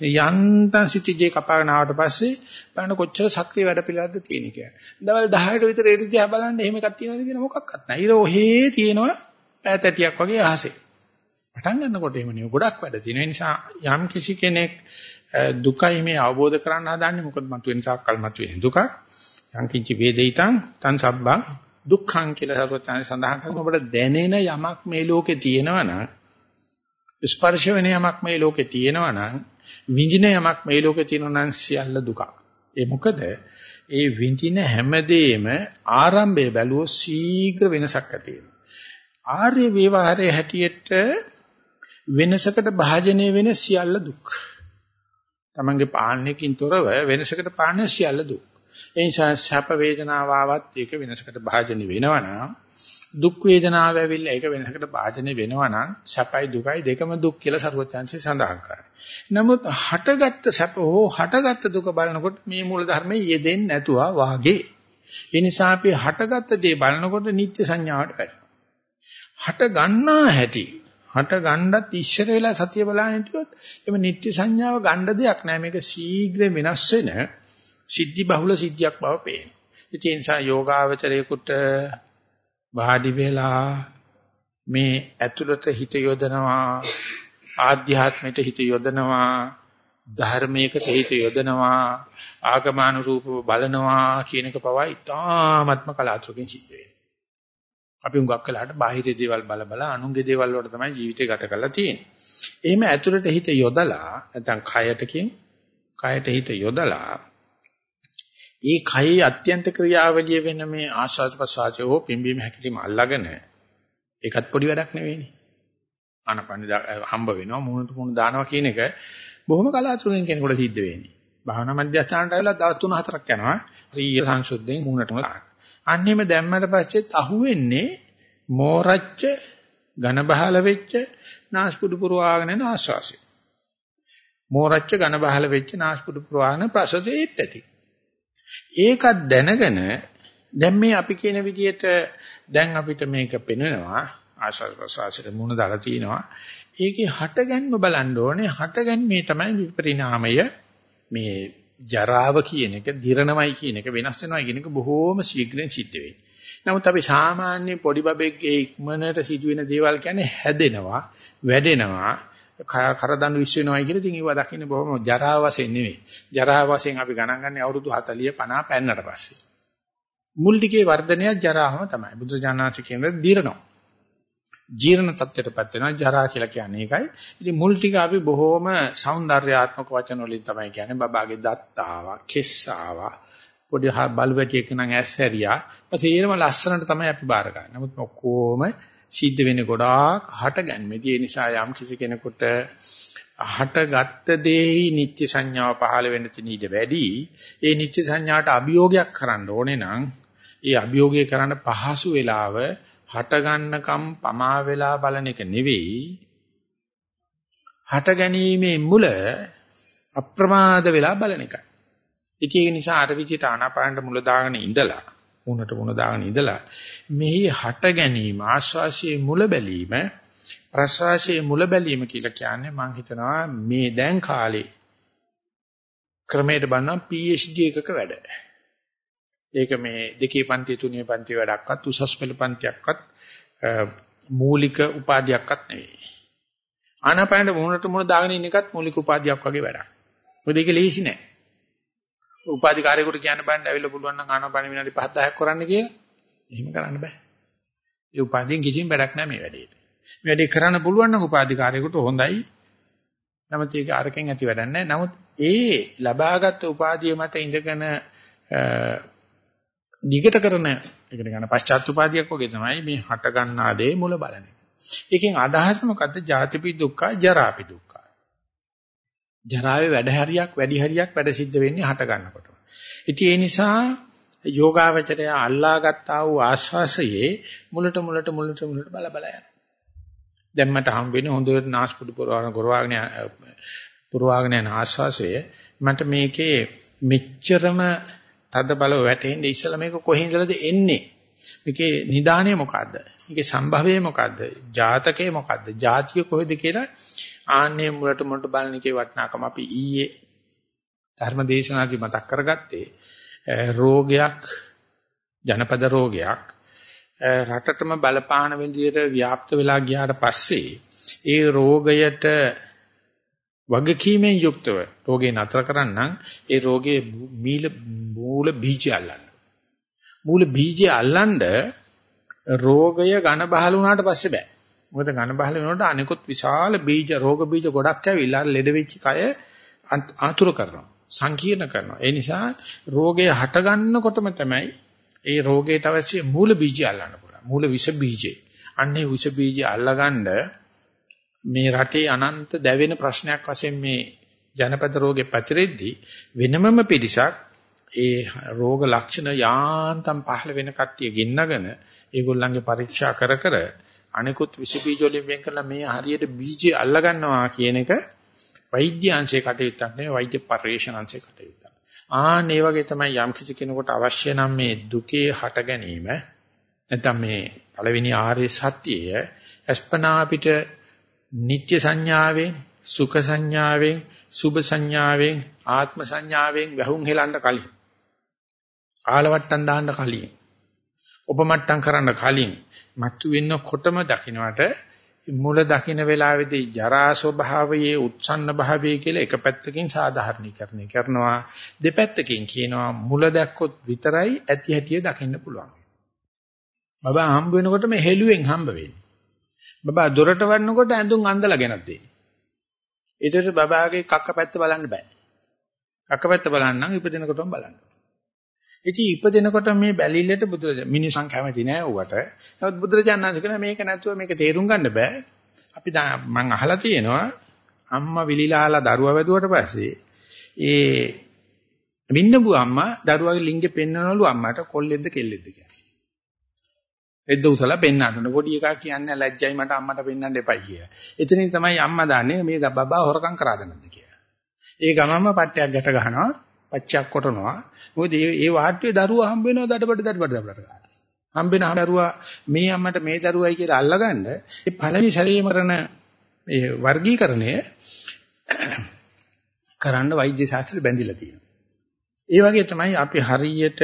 යන්තම් සිටිජේ කපාගෙන ආවට පස්සේ බලන්න කොච්චර ශක්තිය වැඩ පිළිවෙලක්ද තියෙන කියලා. දවල් 10ට විතර ඒ රිදියා බලන්න එහෙම එකක් තියෙනවද කියන මොකක්වත් නැහැ. ඉර ඔහේ තියෙනවා ඈතටියක් වගේ අහසේ. පටන් ගන්නකොට එහෙම නෙවෙයි ගොඩක් වැඩ තියෙන නිසා යම් කිසි කෙනෙක් දුකයි මේ අවබෝධ කරගන්න හදන්නේ මොකද මතුවෙන තාක්කල් මතුවෙන දුකක් යම් කිංචි වේදිතං තං සබ්බං දුක්ඛං කියලා සරුවචානේ සඳහන් කරනවා ඔබට දැනෙන යමක් මේ ලෝකේ තියෙනවා නම් ස්පර්ශ වෙන යමක් මේ ලෝකේ තියෙනවා නම් විඳින යමක් මේ ලෝකේ තියෙනවා නම් සියල්ල දුකක් ඒ මොකද ඒ විඳින හැමදේම ආරම්භයේ බැලුවොත් ශීඝ්‍ර වෙනසක් ඇති වෙනවා ආර්ය ව්‍යවહાරයේ හැටියට වෙනසකට භාජනය වෙන සියල්ල දුක්. තමන්ගේ පාලනයකින් තොරව වෙනසකට පාලනය සියල්ල දුක්. ඒ නිසා සැප වේදනාව ආවත් ඒක වෙනසකට භාජනය වෙනවා නම් දුක් වේදනාව ඇවිල්ලා ඒක වෙනසකට භාජනය වෙනවා නම් සැපයි දුකයි දෙකම දුක් කියලා සරුවත්‍යංශය සඳහන් කරා. නමුත් හටගත්ත සැප හෝ හටගත්ත දුක බලනකොට මේ මූල ධර්මයේ යෙදෙන්නේ නැතුවා වාගේ. ඒ නිසා අපි හටගත්ත දේ බලනකොට නිත්‍ය සංඥාවට වැටෙනවා. හට ගන්නා හැටි හට ගණ්ඩත් ඉස්සර වෙලා සතිය බලන්න හිටියොත් එමෙ නිත්‍ය සංඥාව ගණ්ඩ දෙයක් නෑ මේක ශීඝ්‍ර වෙනස් වෙන සිද්ධි බහුල සිද්ධියක් බව පේන. ඒ නිසා යෝගාවචරයේකට වාඩි වෙලා මේ ඇතුළත හිත යොදනවා ආධ්‍යාත්මයට හිත යොදනවා ධර්මයකට හිත යොදනවා ආගමානුරූපව බලනවා කියන එක පවා ඉතාමත්ම කලාතුරකින් සිද්ධ වෙනවා. අපි හුඟක් වෙලාට බාහිර දේවල් බල බල අනුන්ගේ දේවල් වලට තමයි ජීවිතය ගත කරලා තියෙන්නේ. එහෙම ඇතුළට හිත යොදලා නැත්නම් කයටකින් කයට හිත යොදලා ඒ කයේ අත්‍යන්ත ක්‍රියාවලිය වෙන මේ ආශාස ප්‍රසආචය හෝ පිම්බීම හැකිලිම අල්ලාගෙන ඒකත් පොඩි වැඩක් නෙවෙයිනේ. ආනපන හම්බ වෙනවා මුණට මුණ දානවා කියන එක බොහොම කලාතුරකින් කෙනෙකුට සිද්ධ වෙන්නේ. භාවනා මධ්‍යස්ථානට ආවිලා දවස් 3-4ක් යනවා. රීය සංසුද්ධියෙන් මුණටම දානවා. අන්නේම දැම්මට පස්සෙත් අහුවෙන්නේ මෝරච්ච ඝන බහල වෙච්ච නාස්පුඩු පුරවාගෙන යන ආශ්වාසය. මෝරච්ච ඝන බහල වෙච්ච නාස්පුඩු පුරවාගෙන ප්‍රසසෙත් ඇති. ඒකත් දැනගෙන දැන් මේ අපි කියන විදිහට දැන් අපිට මේක පෙනෙනවා ආශ්වාස ප්‍රශ්වාසයට මුණ දාලා තිනවා. ඒකේ හටගන්ම බලන්න ඕනේ. හටගන්මේ තමයි විපරිණාමය මේ ජරාව කියන එක, දිරණමයි කියන එක, වෙනස් වෙනවා කියන එක බොහෝම ශීඝ්‍රයෙන් සිද්ධ වෙන්නේ. නමුත් අපි සාමාන්‍ය පොඩි බබෙක්ගේ ඉක්මනට සිදුවෙන දේවල් කියන්නේ හැදෙනවා, වැඩෙනවා, කරදඬු විශ් වෙනවයි කියලා ඉතින් ඒව දකින්නේ බොහොම ජරා වශයෙන් නෙවෙයි. ජරා වශයෙන් අපි ගණන් ගන්න අවුරුදු 40 50 පැන්නට පස්සේ. මුල් ටිකේ වර්ධනය ජරාවම තමයි. බුද්ධ ඥානාච කියන දීර්ණෝ. ජීර්ණ තත්ත්වයටපත් වෙනවා ජරා කියලා කියන්නේ ඒකයි. ඉතින් මුල් ටික අපි බොහොම సౌందర్యාත්මක වචන වලින් තමයි කියන්නේ බබාගේ දත් ආවා, කෙස් ආවා. පොඩි බලවැටියක නම් ඇස් හැරියා. ඊපස්සේ ඊළම ලස්සනට තමයි අපි බාර ගන්න. නමුත් ඔක්කොම සිද්ධ වෙන්නේ ගොඩාක් හටගන්නේ. ඒ නිසා යම් කිසි කෙනෙකුට හටගත්ත දෙෙහි නිත්‍ය සංඥාව පහළ වෙන්න තියෙන ඊට වැඩි ඒ නිත්‍ය සංඥාට අභියෝගයක් කරන්න ඕනේ නම් ඒ අභියෝගය කරන්න පහසු වෙලාව හට ගන්නකම් පමා වෙලා බලන එක නෙවෙයි හට ගැනීමේ මුල අප්‍රමාද වෙලා බලන එකයි. ඉතින් ඒක නිසා අර විදිහට ආනාපානට මුල දාගෙන ඉඳලා මුණට මුණ දාගෙන ඉඳලා මෙහි හට ගැනීම ආශ්වාසයේ මුල බැලීම ප්‍රශ්වාසයේ මුල බැලීම කියලා කියන්නේ මම හිතනවා මේ දැන් කාලේ ක්‍රමයට බannම PhD එකක වැඩ. ඒක මේ දෙකේ පන්ති තුනේ පන්ති වැඩක්වත් උසස් පෙළ පන්තියක්වත් මූලික උපාධියක්වත් නෙවෙයි. ආනාපානෙ මොනට මොන දාගෙන ඉන්න එකත් මූලික උපාධියක් වගේ වැඩක්. මොකද ඒක ලේසි නෑ. උපාධිකාරයෙකුට කියන්න බෑනේ ඇවිල්ලා පුළුවන් නම් ආනාපානෙ විනාඩි 5 10ක් කරන්න කියලා. එහෙම කරන්න බෑ. ඒ උපාධියෙන් කිසිම වැඩක් නෑ මේ වැඩේට. මේ වැඩේ කරන්න පුළුවන් නම් උපාධිකාරයෙකුට හොඳයි. නමුත් ඒක අරකින් ඇති වැඩක් නෑ. නමුත් ඒ ලබාගත් උපාධිය මත ඉඳගෙන දිගට කරන ඒකට ගන්න පශ්චාත්තුපාදියක් වගේ තමයි මේ හට ගන්නා දේ මුල බලන එක. ඒකෙන් අදහස් මොකද්ද? ජාතිපි දුක්ඛ, ජරාපි දුක්ඛ. ජරාවේ වැඩ හරියක් වැඩි හරියක් වැඩ සිද්ධ වෙන්නේ හට ගන්නකොට. ඉතින් ඒ නිසා යෝගාවචරය අල්ලාගත්තා වූ ආශ්වාසයේ මුලට මුලට මුලට මුලට බල බල යන. දැන් මට හම් වෙන්නේ හොඳට නාස්පුඩු පුරවන ගොරවාගෙන පුරවාගෙන යන ආශ්වාසය මට මේකේ මෙච්චරම තද බලව වැටෙන්නේ ඉස්සලා මේක කොහේ ඉඳලාද එන්නේ? මේකේ නිදාණය මොකද්ද? මේකේ සම්භවය මොකද්ද? ජාතකය මොකද්ද? ජාතිය කොහෙද කියලා ආන්නේ මුලට මුලට බලන එකේ වටිනාකම අපි ඊයේ ධර්මදේශනාදී මතක් කරගත්තේ රෝගයක් ජනපද රෝගයක් රටටම බලපාන විදියට ව්‍යාප්ත වෙලා ගියාට පස්සේ ඒ රෝගයට වගකීමෙන් යුක්තව රෝගේ නතර කරන්නම් ඒ රෝගේ මීල මූල බීජය අල්ලන්න. මූල බීජය අල්ලන්න රෝගය ඝන බහල වුණාට පස්සේ බෑ. මොකද ඝන බහල වෙනකොට අනිකුත් විශාල බීජ රෝග බීජ ගොඩක් ඇවිල්ලා ලෙඩ වෙච්ච කය ආතුර කරනවා. සංකීර්ණ කරනවා. ඒ නිසා රෝගය හට ගන්නකොටම තමයි ඒ රෝගයට අවශ්‍ය මූල බීජය අල්ලන්න පුළුවන්. මූල විස බීජය. අන්නේ විස බීජය අල්ලගන්න මේ රටේ අනන්ත දැවෙන ප්‍රශ්නයක් වශයෙන් මේ ජනපද රෝගේ පැතිරෙද්දී වෙනමම පිරිසක් ඒ රෝග ලක්ෂණ යාන්තම් පහළ වෙන කට්ටිය ගෙන්නගෙන ඒගොල්ලන්ගේ පරීක්ෂා කර කර අනිකුත් විස බීජ වලින් වෙන් කරලා මේ හරියට බීජය අල්ල ගන්නවා කියන එක වෛද්‍ය අංශයේ කටයුත්තක් නෙවෙයි වෛද්‍ය පරිශන අංශයේ කටයුත්තක්. ආන් ඒ වගේ තමයි යම් කිසි කෙනෙකුට අවශ්‍ය නම් මේ දුකේ හට ගැනීම නැත්නම් මේ පළවෙනි ආර්ය සත්‍යය අස්පනා අපිට නිත්‍ය සංඥාවෙන් සුඛ සංඥාවෙන් සුභ සංඥාවෙන් ආත්ම සංඥාවෙන් වැහුම් හෙලන්න කලින් ආලවට්ටම් දාන්න කලින් උපමට්ටම් කරන්න කලින් මතු වෙන්නකොටම දකින්නට මුල දකින්න වෙලාවේදී ජරා ස්වභාවයේ උත්සන්න භාවයේ කියලා එක පැත්තකින් සාධාරණීකරණය කරනවා දෙපැත්තකින් කියනවා මුල දැක්කොත් විතරයි ඇති හැටිය දකින්න පුළුවන්. බබා හම්බ වෙනකොටම හෙළුවෙන් හම්බ වෙන්නේ. බබා දොරට වන්නකොට ඇඳුම් අඳලා ගෙනත් දෙන්නේ. ඒතර බබාගේ කක්ක පැත්ත බලන්න බෑ. කක්ක පැත්ත බලන්න නම් ඉපදෙනකොටම බලන්න. ඉතින් ඉපදෙනකොට මේ බැලිල්ලට බුදු මිනිසන් කැමති නෑ ඌවට. නමුත් බුදුරජාණන් වහන්සේ කියන මේක නැතුව මේක තේරුම් ගන්න බෑ. අපි මම අහලා තියෙනවා අම්මා විලිලාලා දරුවා වැදුවට පස්සේ ඒ මින්නබු අම්මා දරුවාගේ ලිංගෙ පෙන්වනවලු අම්මාට කොල්ලෙක්ද කෙල්ලෙක්ද කියලා. එද්ද උසලා පෙන්නන්න. පොඩි එකා කියන්නේ ලැජ්ජයි මට අම්මට පෙන්වන්න එපයි කියලා. එතනින් තමයි අම්මා දන්නේ මේ බබා හොරකම් කරාද නැද්ද කියලා. ඒ ගමම පට්ටයක් ගැට ගහනවා, පච්චයක් කොටනවා. මොකද මේ මේ වාට්ටුවේ දරුවා හම්බ වෙනවා දඩබඩ දඩබඩ දඩබඩ ගන්නවා. හම්බෙන දරුවා මේ අම්මට මේ දරුවයි කියලා අල්ලගන්න ඒ පළවෙනි ශරීරය මරණ මේ වර්ගීකරණය කරන්න වෛද්‍ය ශාස්ත්‍රය බැඳිලා තියෙනවා. ඒ වගේ තමයි අපි හරියට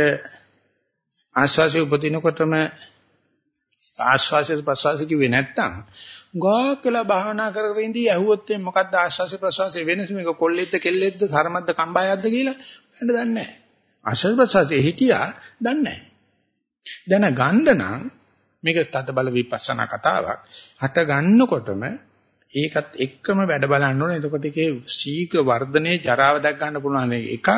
ආශ්වාසය උපදිනකොටම ආශ්වාසය ප්‍රශ්වාසය කිව්වේ නැත්තම් ගාක් කියලා භාවනා කර කර ඉඳී ඇහුවොත් මොකක්ද ආශ්වාස ප්‍රශ්වාසයේ වෙනස මේක කොල්ලෙද්ද කෙල්ලෙද්ද සරමද්ද කම්බායක්ද කියලා හඳ දන්නේ නැහැ. ආශ්වාස ප්‍රශ්වාසයේ හිටියා දන්නේ නැහැ. දැන ගන්න නම් මේක තද බල විපස්සනා කතාවක්. හට ගන්නකොටම ඒකත් එක්කම වැඩ බලන්න ඕනේ. එතකොට ඒකේ ශීඝ්‍ර වර්ධනයේ ජරාව දැක් ගන්න පුළුවන් එකක්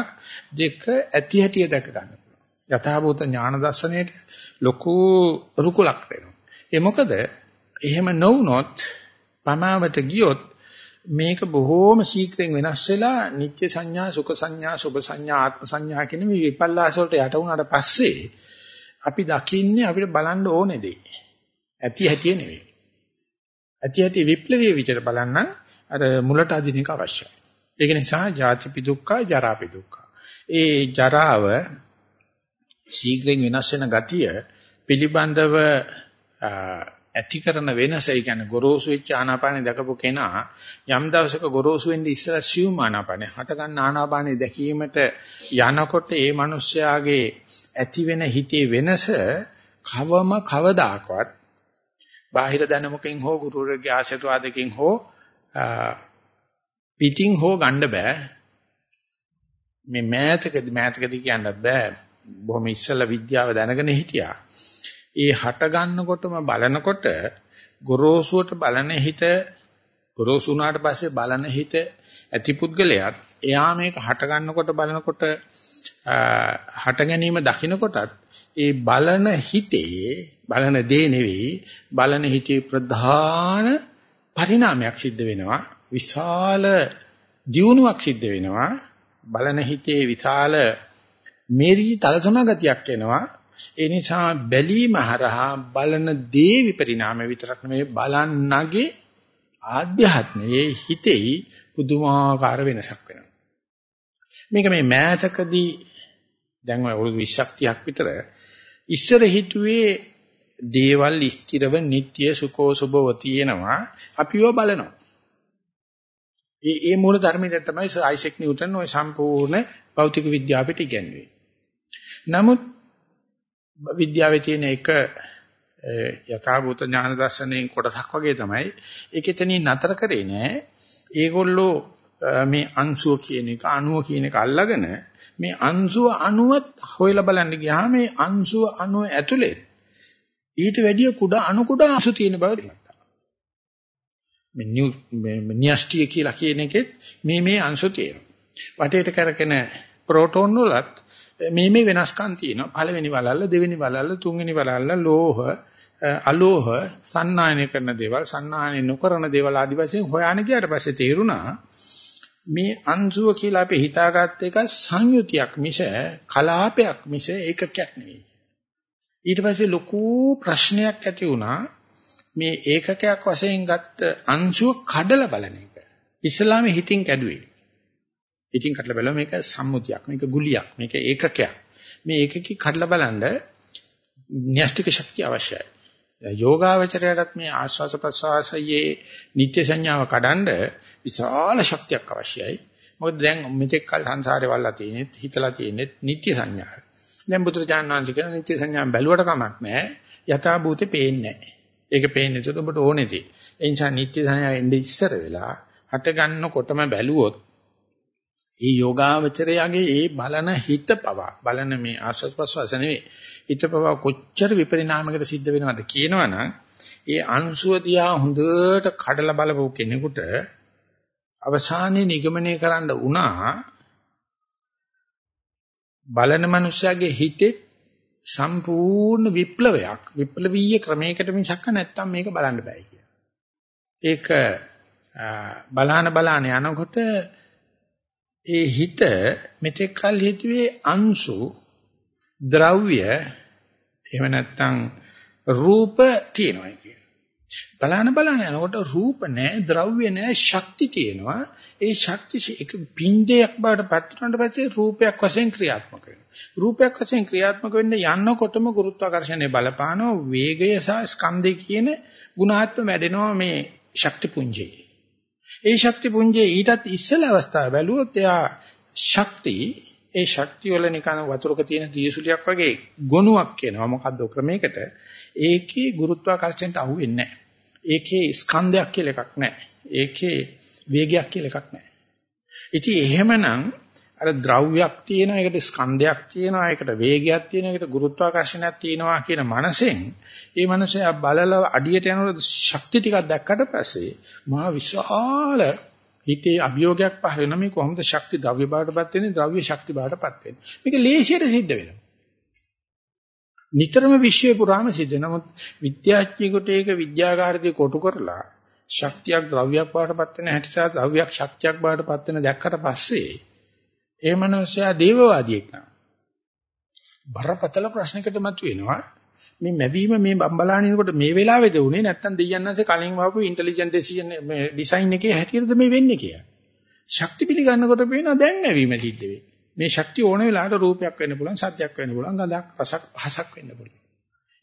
දෙක ඇති හැටිය දැක ගන්න පුළුවන්. යථාභූත ඥාන දර්ශනයේට ලොකු රුකුලක් වෙනවා. ඒ මොකද එහෙම නොවුනොත් පමාවට ගියොත් මේක බොහෝම ශීක්‍රයෙන් වෙනස් වෙලා නිත්‍ය සංඥා සුඛ සංඥා සුභ සංඥා ආත්ම සංඥා කියන මේ විපල්ලාස වලට යට වුණාට පස්සේ අපි දකින්නේ අපිට බලන්න ඕනේ දේ. ඇති හැටි නෙවෙයි. ඇති හැටි විප්ලවීය විචාර බලන්න අර මුලට අදින එක අවශ්‍යයි. ඒක නිසා ජාතිපි දුක්ඛ ජරාපි දුක්ඛ. ඒ ජරාව ශීඝ්‍රයෙන් වෙනස් වෙන ගතිය පිළිබඳව ඇති කරන වෙනස ඒ කියන්නේ ගොරෝසු වෙච්ච ආනාපානෙ දැකපු කෙනා යම් දවසක ගොරෝසු වෙන්නේ ඉස්සලා සියුම් ආනාපානෙ හට ගන්න ආනාපානෙ දැකීමට යනකොට ඒ මිනිස්යාගේ ඇති වෙන හිතේ වෙනස කවම කවදාකවත් බාහිර දැනුමකින් හෝ ගුරුවරගේ ආශිර්වාදකින් හෝ පිටින් හෝ ගන්න බෑ. මේ මෑතකදී මෑතකදී කියන්නත් බෑ. බොහොම ඉස්සලා විද්‍යාව දැනගෙන හිටියා. ඒ හට ගන්නකොටම බලනකොට ගොරෝසුවට බලන හිත ගොරෝසු වුණාට පස්සේ බලන හිත ඇති පුද්ගලයාත් එයා මේක හට ගන්නකොට බලනකොට හට ගැනීම දකින්නකොටත් ඒ බලන හිතේ බලන දේ නෙවෙයි බලන හිතේ ප්‍රධාන පරිණාමයක් සිද්ධ වෙනවා විශාල දියුණුවක් සිද්ධ වෙනවා. බලන හිතේ විශාල මේරි තලතුණ ගතියක් එනවා. ඒ නිසා බැලීම හරහා බලන දේ විපරිණාම විතරක් නෙමෙයි බලන්නගේ ආධ්‍යාත්මයේ හිතෙහි පුදුමාකාර වෙනසක් වෙනවා. මේක මේ මෑතකදී දැන් ඔය වුරුදු 20ක් 30ක් විතර ඉස්සර හිතුවේ දේවල් ස්ථිරව නিত্য සුඛෝ සුභව තියෙනවා අපිව බලනවා. ඒ ඒ මූල ධර්මයෙන් තමයි අයිසෙක් නිව්ටන් ওই සම්පූර්ණ භෞතික විද්‍යාවට ඉගැන්වුවේ. නමුත් විද්‍යාවේ තියෙන එක යථාභූත ඥාන දර්ශනයෙන් කොටසක් වගේ තමයි. ඒක එතනින් නතර කරේ නෑ. ඒගොල්ලෝ මේ අංශුව කියන එක අණුව කියන එක අල්ලගෙන මේ අංශුව අණුවත් හොයලා බලන්න ගියාම මේ අංශුව අණුව ඇතුලේ ඊට වැඩිය කුඩා අණු කුඩා අංශු තියෙන බව දැක්කා මේ නියු මේ නියස්ටිය කියලා කියන එකෙත් මේ මේ අංශු තියෙනවා. වටේට කරගෙන ප්‍රෝටෝන වලත් මේ මේ වෙනස්කම් තියෙනවා. පළවෙනි වලල්ල, දෙවෙනි වලල්ල, තුන්වෙනි වලල්ල, ලෝහ, අලෝහ, සන්නායනය කරන දේවල්, සන්නායනය නොකරන දේවල් ආදි වශයෙන් හොයාන ගියාට පස්සේ තේරුණා මේ අංශුව කියලා අපි හිතාගත්ත එක සංයුතියක් මිස කලාපයක් මිස ඒකකයක් නෙවෙයි. ඊට පස්සේ ලොකු ප්‍රශ්නයක් ඇති වුණා මේ ඒකකයක් වශයෙන් ගත්ත අංශුව කඩලා බලන එක. ඉස්ලාමයේ හිතින් කැඩුවේ. ඉතින් කඩලා බලුවා මේක සම්මුතියක් මේක ගුලියක් මේක ඒකකයක්. මේ ඒකකي කඩලා බලන්න න්‍යෂ්ටික ශක්තිය අවශ්‍යයි. යෝගාවචරයටත් මේ ආස්වාස ප්‍රසවාසයේ නිත්‍ය සංඥාව කඩන්න විශාල ශක්තියක් අවශ්‍යයි. මොකද දැන් මෙතෙක් කල සංසාරේ වල්ලා තියෙන්නේ හිතලා තියෙන්නේ නිත්‍ය සංඥාව. දැන් බුදුරජාණන් වහන්සේ කියන නිත්‍ය සංඥාව බැලුවට කමක් නැහැ. යථා භූතේ පේන්නේ නැහැ. ඒක පේන්නේ නැතුව ඔබට ඕනේ තේ ඒ නිසා නිත්‍ය සංඥාව එන්නේ ඉස්සර වෙලා හට ගන්නකොටම බැලුවොත් ඒ යෝගාවචරයාගේ ඒ බලන හිත පවා බලන මේ ආස්වාද ප්‍රසවාස නෙවෙයි හිත පවා කොච්චර විපරිණාමයකට සිද්ධ වෙනවද කියනවනම් ඒ අංශුව දිහා හොඳට කඩලා බලපු කෙනෙකුට අවසානයේ නිගමනය කරන්න උනා බලන මනුස්සයාගේ හිතේ සම්පූර්ණ විප්ලවයක් විප්ලවීය ක්‍රමයකට මිසක් නැත්තම් මේක බලන්න බෑ කියලා. ඒක බලාන බලාන යනකොට ඒ හිත මෙතෙක් කල් හිතුවේ අංශු ද්‍රව්‍ය එහෙම නැත්නම් රූප තියෙනවා කියන. බලන බලන යනකොට රූප නැහැ ද්‍රව්‍ය නැහැ ශක්ති තියෙනවා. ඒ ශක්ති එක පින්ඩයක් බවට පත් වුණාට පස්සේ රූපයක් වශයෙන් ක්‍රියාත්මක වෙනවා. රූපයක් වශයෙන් ක්‍රියාත්මක වෙන්න යනකොටම ගුරුත්වාකර්ෂණය බලපානවා වේගය සහ ස්කන්ධය කියන ගුණාත්ම වැඩෙනවා මේ ශක්ති පුංජේ. ඒ ශක්ති පුංජයේ ඊටත් ඉස්සෙල් අවස්ථාව බැලුවොත් එයා ශක්ති ඒ ශක්තිය වල නිකන් වතුරක තියෙන දියසුලියක් වගේ ගොනුවක් කියනවා මොකද්ද ක්‍රමයකට ඒකේ ගුරුත්වාකර්ෂණයට අහු වෙන්නේ නැහැ ඒකේ ස්කන්ධයක් කියලා එකක් නැහැ. ඒකේ වේගයක් කියලා එකක් නැහැ. ඉතින් එහෙමනම් අර ද්‍රව්‍යයක් තියෙනවා, ඒකට ස්කන්ධයක් තියෙනවා, ඒකට වේගයක් තියෙනවා, ඒකට ගුරුත්වාකර්ෂණයක් තියෙනවා කියන මනසෙන් ඒ මනසයා බලලා අඩියට යනකොට ශක්ති ටිකක් දැක්කට පස්සේ මහා විශාල හිතේ අභියෝගයක් පහළ වෙනවා. මේ කොහොමද ශක්ති ද්‍රව්‍ය බවටපත් වෙන්නේ? ද්‍රව්‍ය ශක්ති බවටපත් වෙන්නේ. මේක ලේසියට සිද්ධ වෙනවා. නිතරම විශ්වය පුරාම සිද්ධ වෙනවා. නමුත් විද්‍යාඥයෙකුට ඒක විද්‍යාගාරදී කොටු කරලා ශක්තියක් ද්‍රව්‍යයක් බවටපත් වෙන හැටි සහ ද්‍රව්‍යයක් ශක්තියක් බවටපත් වෙන දැක්කට පස්සේ ඒ මනුස්සයා දේවවාදියෙක් නා බරපතල ප්‍රශ්නයකට මතුවෙනවා. මේ මැවීම මේ බම්බලානිනකොට මේ වෙලාවේද උනේ නැත්තම් දෙයයන්න්සේ කලින් වහපු ඉන්ටෙලිජන්ට් ඩිසිෂන් මේ ඩිසයින් එකේ හැටියටද මේ වෙන්නේ කියලා. ශක්ති පිළිගන්නකොට පේනවා දැන් මැවීම සිද්ධ වෙන්නේ. මේ ශක්තිය ඕන වෙලාවට රූපයක් වෙන්න පුළුවන්, සද්දයක් වෙන්න පුළුවන්, ගඳක්, රසක්, පහසක් වෙන්න පුළුවන්.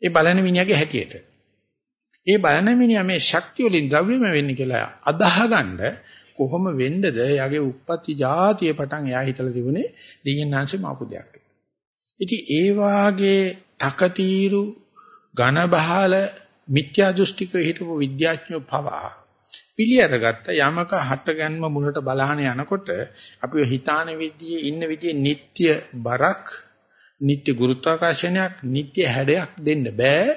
ඒ බලන මිනිහාගේ හැටියට. ඒ බලන මිනිහා මේ ශක්තිය වලින් ද්‍රව්‍යම වෙන්නේ කියලා අදාහගන්න කොහොම වෙන්නද? එයාගේ උප්පත්ති જાතිය පටන් එයා හිතලා තිබුණේ දෙයයන්න්සේ මාපු දෙයක්. ඉතින් ඒ වාගේ තකතිරු ඝන බහල මිත්‍යා දෘෂ්ටික හිටපු විද්‍යාඥයෝ පවා පිළිඅරගත්ත යමක හටගන්ම මුලට බලහන යනකොට අපි හිතාන විදිහේ ඉන්න විදිහේ නিত্য බරක් නিত্য ගුරුත්වාකර්ෂණයක් නিত্য හැඩයක් දෙන්න බෑ.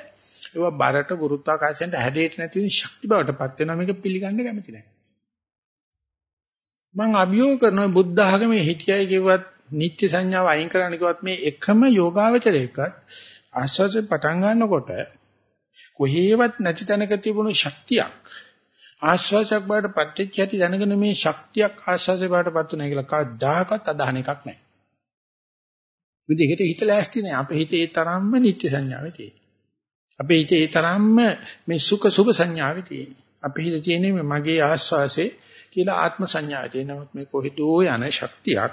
ඒවා බරට ගුරුත්වාකර්ෂණයට හැඩයට නැති වෙන ශක්ති බවටපත් වෙනවා. මේක පිළිගන්න කැමති නැහැ. මම අභියෝග කරනවා බුද්ධ ආගමේ හිටියයි කිව්වත් නিত্য සංඥාව අයින් කරන්න කිව්වත් මේ එකම යෝගාවචරයකත් ආස්වාදයෙන් පටන් ගන්නකොට කොහේවත් නැති තැනක තිබුණු ශක්තියක් ආස්වාදයක් බවට පත්‍ච්ච ඇති දැනගෙන මේ ශක්තියක් ආස්වාදේ බවට පත් වෙනවා කියලා කවදාකවත් අදහන එකක් නැහැ. මොකද ඒකට හිත ලෑස්ති නැහැ. අපේ හිතේ ඒ තරම්ම නිත්‍ය සංඥාවේ තියෙන්නේ. අපේ හිතේ ඒ තරම්ම මේ සුඛ සුභ සංඥාවේ තියෙන්නේ. අපේ හිතේ තියෙන්නේ මගේ ආස්වාසේ කියලා ආත්ම සංඥාවේ තියෙන නමුත් මේ කොහෙදෝ යන ශක්තියක්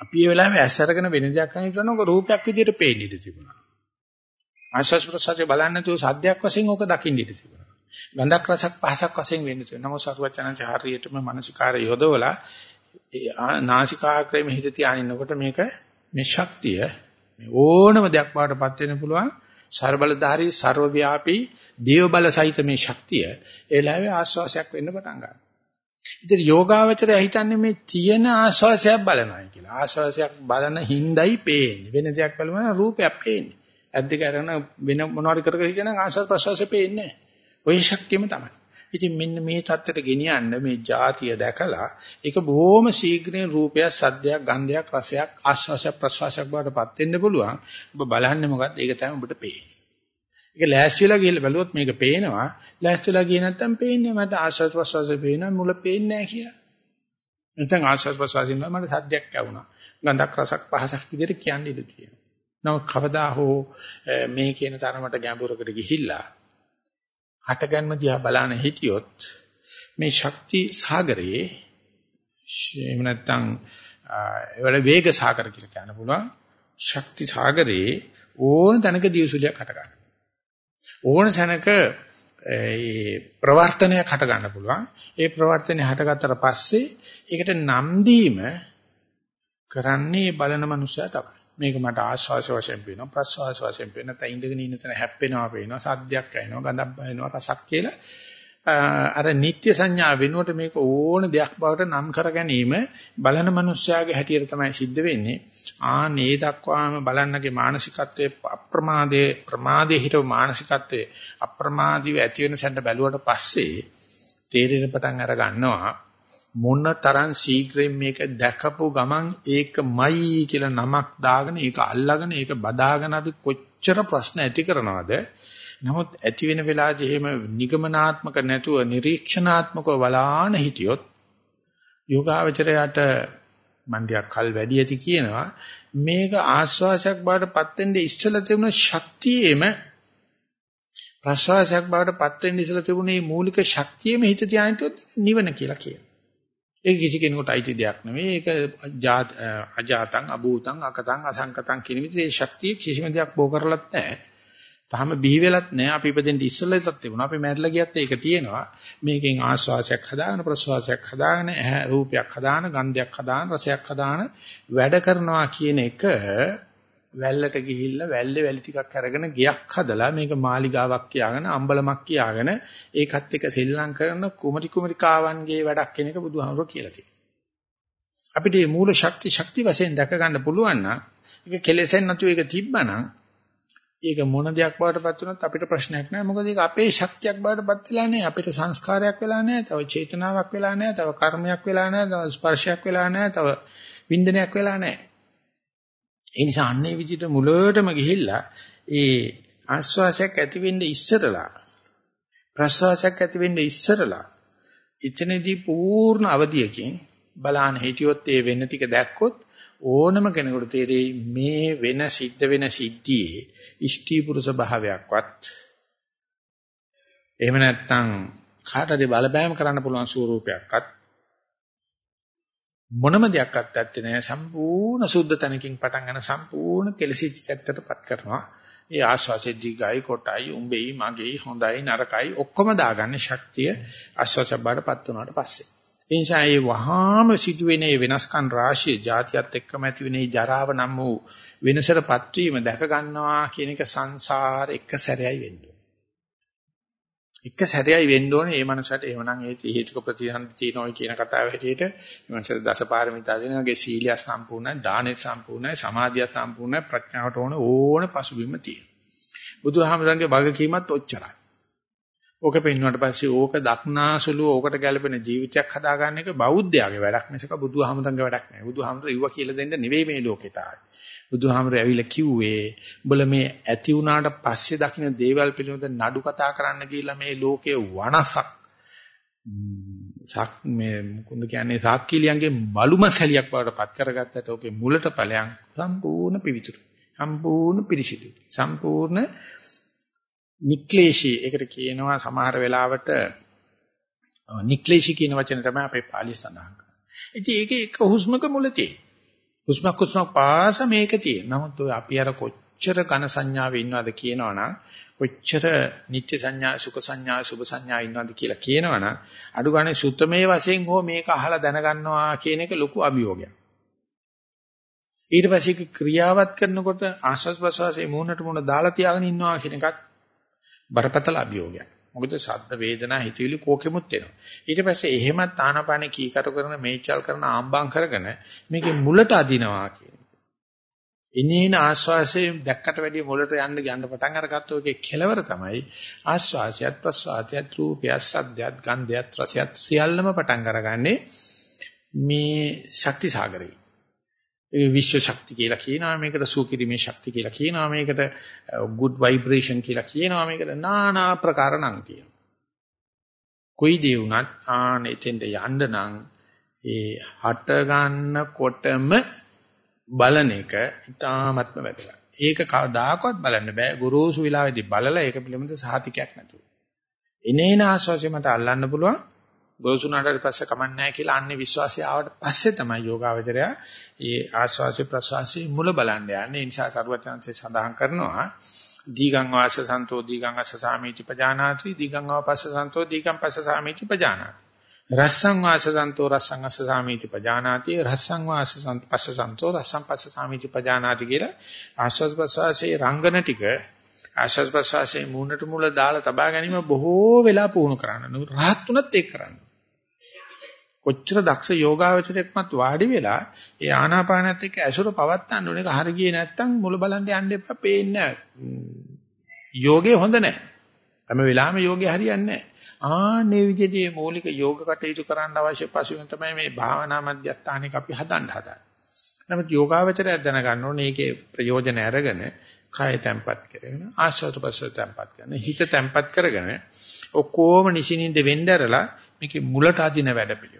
අපි ඒ වෙලාවේ ඇස් අරගෙන වෙන දෙයක් අනිට කරනකොට රූපයක් විදියට පේන්න ඉඩ තිබුණා. ආශස් ප්‍රසාරය බලන්නේ නැතුව සද්දයක් වශයෙන් ඕක දකින්න ඉඩ තිබුණා. ගන්ධක් රසක් පහසක් වශයෙන් වෙන්න තිබුණා. නමුත් සරුවචනන්ච හරියටම මානසිකාරය යොදවලා නාසිකාග්‍රයේ හිත තියානිනකොට මේක මේ ශක්තිය මේ ඕනම දෙයක් වඩටපත් වෙන්න පුළුවන් ਸਰබලධාරී ਸਰවව්‍යාපී දේව බල සහිත මේ ශක්තිය ඒ ලාවේ ආස්වාසයක් වෙන්න පටන් ගන්නවා. ඉතින් යෝගාවචරය හිතන්නේ මේ තියෙන ආස්වාසයක් බලනවායි කියලා. ආස්වාසයක් බලන හිඳයි පේන්නේ. වෙන දෙයක් බලන රූපයක් පේන්නේ. ඇද්දක අරන වෙන මොනවාරි කර කර හිටියනම් ආස්වාස ප්‍රසවාසය පේන්නේ ඔය ශක්තියම තමයි. ඉතින් මෙන්න මේ தත්තට ගෙනියන්න මේ જાතිය දැකලා ඒක බොහොම ශීඝ්‍රයෙන් රූපයක්, සද්දයක්, ගන්ධයක්, රසයක්, ආස්වාසයක්, ප්‍රසවාසයක් බවට පත් වෙන්න පුළුවන්. ඔබ බලන්නේ මොකද්ද? ඒක තමයි ඔබට පේන්නේ. ඒක ලෑස්තිලා ගිහලා බැලුවොත් මේක පේනවා. ලෑස්තිලා ගියේ නැත්තම් පේන්නේ මට ආශ්වාස ප්‍රශ්වාසය පේනවා මුල පේන්නේ නැහැ කියලා. නැත්නම් ආශ්වාස ප්‍රශ්වාසයෙන් මට සද්දයක් ඇහුණා. ගඳක් රසක් පහසක් විදිහට කියන්න ඉඩ තියෙනවා. නමුත් කවදා හෝ මේ කියන තරමට ගැඹුරකට ගිහිල්ලා හටගන්ම දිහා බලන හිටියොත් මේ ශක්ති සාගරයේ එහෙම නැත්නම් ඒවල වේග සාගර කියලා කියන්න පුළුවන් ශක්ති සාගරයේ ඕන තැනක දියසුලියක් හට ගන්නවා. ඕන තැනක ඒ ප්‍රවර්තනයක් හට ගන්න පුළුවන්. ඒ ප්‍රවර්තනය හටගත්තට පස්සේ ඒකට නම් දීම කරන්නේ බලන මනුස්සයා තමයි. මේක මට ආශ්වාස වශයෙන් පේනවා ප්‍රශ්වාස වශයෙන් පේනවා නැත්නම් ඉඳගෙන ඉන්න තැන හැප්පෙනවා පේනවා සද්දයක් ඇහෙනවා ගඳක් බහිනවා රසක් කියලා අර නිත්‍ය සංඥා වෙනුවට මේක ඕන දෙයක් බවට නම් කර ගැනීම බලන මනුස්සයාගේ හැටියට තමයි සිද්ධ වෙන්නේ. ආ මේ දක්වාම බලන්නගේ මානසිකත්වයේ අප්‍රමාදයේ ප්‍රමාදයේ හිටව මානසිකත්වයේ අප්‍රමාදීව ඇති වෙන සැඬ බැලුවට පස්සේ තේරෙන පටන් අර ගන්නවා මොන තරම් ශීඝ්‍රයෙන් මේක දැකපු ගමන් ඒකමයි කියලා නමක් දාගෙන ඒක අල්ලාගෙන ඒක බදාගෙන අපි කොච්චර ප්‍රශ්න ඇති කරනවද නමුත් ඇති වෙන වෙලාවදී එහෙම නිගමනාත්මක නැතුව නිරීක්ෂණාත්මකව බලාන හිටියොත් යෝගාවචරයට මන්දියක් කල් වැඩි ඇති කියනවා මේක ආස්වාසයක් බවට පත් වෙන්නේ ඉස්සලා තිබුණ ශක්තියෙම ප්‍රසවාසයක් බවට පත් වෙන්න ඉස්සලා තිබුණේ මූලික ශක්තියෙම හිත තියානිටොත් නිවන කියලා කියනවා. ඒක කිසි කෙනෙකුට අයිති දෙයක් නෙවෙයි. ඒක අජාතං අභූතං අකතං අසංකතං කියන විදිහේ ශක්තිය කිසිම දෙයක් බෝ කරලත් නැහැ. තාම බිහි වෙලත් නැහැ. අපි ඉපදෙන්න ඉස්සෙල්ලා ඉස්සත් තිබුණා. අපි මැරිලා ගියත් ඒක තියෙනවා. මේකෙන් ආස්වාසයක් හදාගෙන ප්‍රසවාසයක් හදාගෙන ඇහැ රූපයක් හදාන, ගන්ධයක් හදාන, රසයක් හදාන වැඩ කරනවා කියන එක වැල්ලට ගිහිල්ලා වැල්ලේ වැලි ටිකක් අරගෙන ගියක් හදලා මේක මාලිගාවක් කියාගෙන අම්බලමක් කියාගෙන ඒකත් එක්ක සෙල්ලම් කරන කුමරි කුමරිකාවන්ගේ වැඩක් කියන එක බුදුහාමුදුරුවෝ කියලා තියෙනවා. අපිට මේ මූල ශක්ති ශක්ති වශයෙන් දැක ගන්න පුළුවන් නම් ඒක කෙලෙසෙන් නැතු ඒක තිබ්බනම් ඒක මොන දෙයක් බවට පත් වුණත් අපිට ප්‍රශ්නයක් නැහැ. මොකද ඒක අපේ ශක්තියක් බවට පත් වෙලා නැහැ. අපිට සංස්කාරයක් වෙලා නැහැ. තව චේතනාවක් වෙලා නැහැ. තව කර්මයක් වෙලා නැහැ. තව ස්පර්ශයක් වෙලා නැහැ. තව වින්දනයක් වෙලා නැහැ. ඒ නිසා අන්නේ විදිහට මුලටම ගිහිල්ලා ඒ ආස්වාසයක් ඇති වෙන්න ඉස්සරලා ප්‍රසවාසයක් ඇති වෙන්න ඉස්සරලා ඉතනදී පූර්ණ අවධියකින් බලාන හිටියොත් ඒ වෙන ටික දැක්කොත් ඕනම කෙනෙකුට තේරෙයි මේ වෙන සිද්ධ වෙන සිද්ධියේ ඉෂ්ටි පුරුෂ භාවයක්වත්. එහෙම නැත්නම් කාටද බලපෑම් කරන්න පුළුවන් ස්වරූපයක්වත් මොනම දෙයක්වත් ඇත්තේ නැහැ. සම්පූර්ණ සුද්ධ තනකින් පටන් ගන්න සම්පූර්ණ කෙලසිච්ච පැත්තටපත් කරනවා. ඒ ආස්වාසේ දිගයි කොටයි උඹෙයි මගේයි හොඳයි නරකයි ඔක්කොම දාගන්න ශක්තිය ආස්වාස බාඩපත් වුණාට පස්සේ. ඒ නිසා මේ වහාම සිදුවෙන වෙනස්කම් රාශිය જાතියත් එක්කම ඇති වෙන ජරාව නම් වූ වෙනසටපත් වීම දැක ගන්නවා කියන එක සංසාර එක සැරයයි වෙන්නේ එක සැරයයි වෙන්න ඕනේ. මේ මනසට එහෙමනම් ඒ හේතුක ප්‍රතිසන්දි තියනෝයි කියන කතාව හැටියට මේ මනසට දසපාරමිතා දෙනවාගේ සීලිය සම්පූර්ණයි දානෙ සම්පූර්ණයි සමාධිය සම්පූර්ණයි ප්‍රඥාවට ඕන ඕන පසුබිම තියෙනවා. බුදුහාමරංගේ වගකීමත් ඔච්චරයි. ඕක පෙන්වුවාට පස්සේ ඕක දක්නාසුළු ඕකට ගැළපෙන ජීවිතයක් හදාගන්න එක බෞද්ධයාගේ වැඩක්. මිසක බුදුහාමරංගේ වැඩක් නෑ. බුදුහාමර ඉව කියලා දෙන්න නෙවෙයි මේ ලෝකෙට ආවේ බුදුහාමරේ ඇවිල්ලා කිව්වේ උඹල මේ ඇති වුණාට පස්සේ දකින්න දේවල් පිළිබඳ නඩු කතා කරන්න ගිහිල්ලා මේ ලෝකයේ වනසක්. සක් මේ මුකුන්ද කියන්නේ? සාක්කිලියන්ගේ බලුම සැලියක් බවට පත් කරගත්තට ඕකේ මුලට ඵලයන් සම්පූර්ණ පිවිතුරු. සම්පූර්ණ පිරිසිදු. සම්පූර්ණ නික්ලේශී ඒකට කියනවා සමහර වෙලාවට නික්ලේශී කියන වචනේ තමයි අපේ පාලිය සඳහන් කරන්නේ. ඉතින් ඒකේ එක හුස්මක මුල තියෙනවා. හුස්මක් හුස්මක් පාස මේක තියෙන. නමුත් ඔය අපි අර කොච්චර ඝන සංඥාවේ ඉන්නවද කියනවනම් කොච්චර නිත්‍ය සංඥා සුඛ සංඥා සුභ සංඥා ඉන්නවද කියලා කියනවනම් අඩු ගානේ සුත්තමේ වශයෙන් හෝ මේක අහලා දැනගන්නවා කියන එක ලොකු අභියෝගයක්. ඊට පස්සේ ක්‍රියාවත් කරනකොට ආස්වාස් ප්‍රසවාසයේ මූණට මූණ දාලා තියාගෙන ඉන්නවා කියන එකත් බරපතල අභියෝගයක්. මොකද ශබ්ද වේදනා හිතවිලි කෝකෙමුත් එනවා. ඊට පස්සේ එහෙමත් ආනාපානේ කීකරු කරන මේචල් කරන ආම්බම් කරගෙන මේකේ මුලට අදිනවා කියන එක. ඉනේන ආස්වාසයෙන් දැක්කට වැඩිය මුලට යන්න යන්න පටන් අරගත්තෝ එකේ කෙලවර තමයි ආස්වාසයත් ප්‍රසආතයත් රූපයත් සද්දයත් ගන්ධයත් රසයත් සියල්ලම පටන් අරගන්නේ මේ ශක්ති සාගරේ. ඒ විශ්ව ශක්ති කියලා කියනවා මේකට සූකිරීමේ ශක්ති කියලා කියනවා මේකට good vibration කියලා කියනවා මේකට নানা ප්‍රකාර නම් තියෙනවා. කොයි දේ වුණත් ආන එතෙන්ට යන්න නම් ඒ හට ගන්නකොටම බලන එක ඉතාමත්ම වැදගත්. ඒක කවදාකවත් බලන්න බෑ ගුරුසු විලාවේදී බලලා ඒක පිළිබඳ සාතිකයක් නැතුව. එනේන ආශාසෙ මට අල්ලන්න පුළුවන් ගොසුනාට පස්සේ කමන්නේ නැහැ කියලා අන්නේ විශ්වාසය ආවට පස්සේ තමයි යෝගාවචරය ඒ ආස්වාසේ ප්‍රසවාසයේ මුල බලන්න යන්නේ. ඒ නිසා සරුවචනන්සේ සඳහන් කරනවා දීගං වාස සන්තෝ දීගං අස්ස සාමීති පජානාති දීගං වාපස්ස සන්තෝ දීගං පස්ස සාමීති පජානාති. රස්සං වාස සන්තෝ රස්සං අස්ස සාමීති පජානාති රස්සං වාස පස්ස සන්තෝ රස්සං පස්ස සාමීති පජානාති කියලා ආස්වාස් ප්‍රසවාසයේ රංගන ටික ආස්වාස් ප්‍රසවාසයේ මූණට මූල දාලා තබා ගැනීම බොහෝ වෙලා පුහුණු කරන්න. රහත් තුනත් ඒක කරන්න. කොච්චර දක්ෂ යෝගාවචරයක්මත් වාඩි වෙලා ඒ ආනාපානත් එක්ක ඇසුර පවත්තන්න ඕනේ. ඒක හරිය ගියේ නැත්තම් මුල බලන්න යන්න එපා. පේන්නේ යෝගේ හොඳ නැහැ. හැම වෙලාවෙම යෝගේ හරියන්නේ නැහැ. ආන්නේ විදිහේ මৌলিক යෝග කටයුතු කරන්න අවශ්‍ය පසුවෙන් තමයි මේ භාවනා මධ්‍යස්ථානික අපි හදන්න හදන්නේ. නමුත් යෝගාවචරය දැනගන්න ඕනේ මේකේ ප්‍රයෝජන අරගෙන කය තැම්පත් කරගෙන ආශ්වාස ප්‍රශ්වාස තැම්පත් කරගෙන හිත තැම්පත් කරගෙන ඔක්කොම නිසින්ින්ද වෙන්න ඇරලා මේකේ මුලට අදින වැඩපිළිවෙල.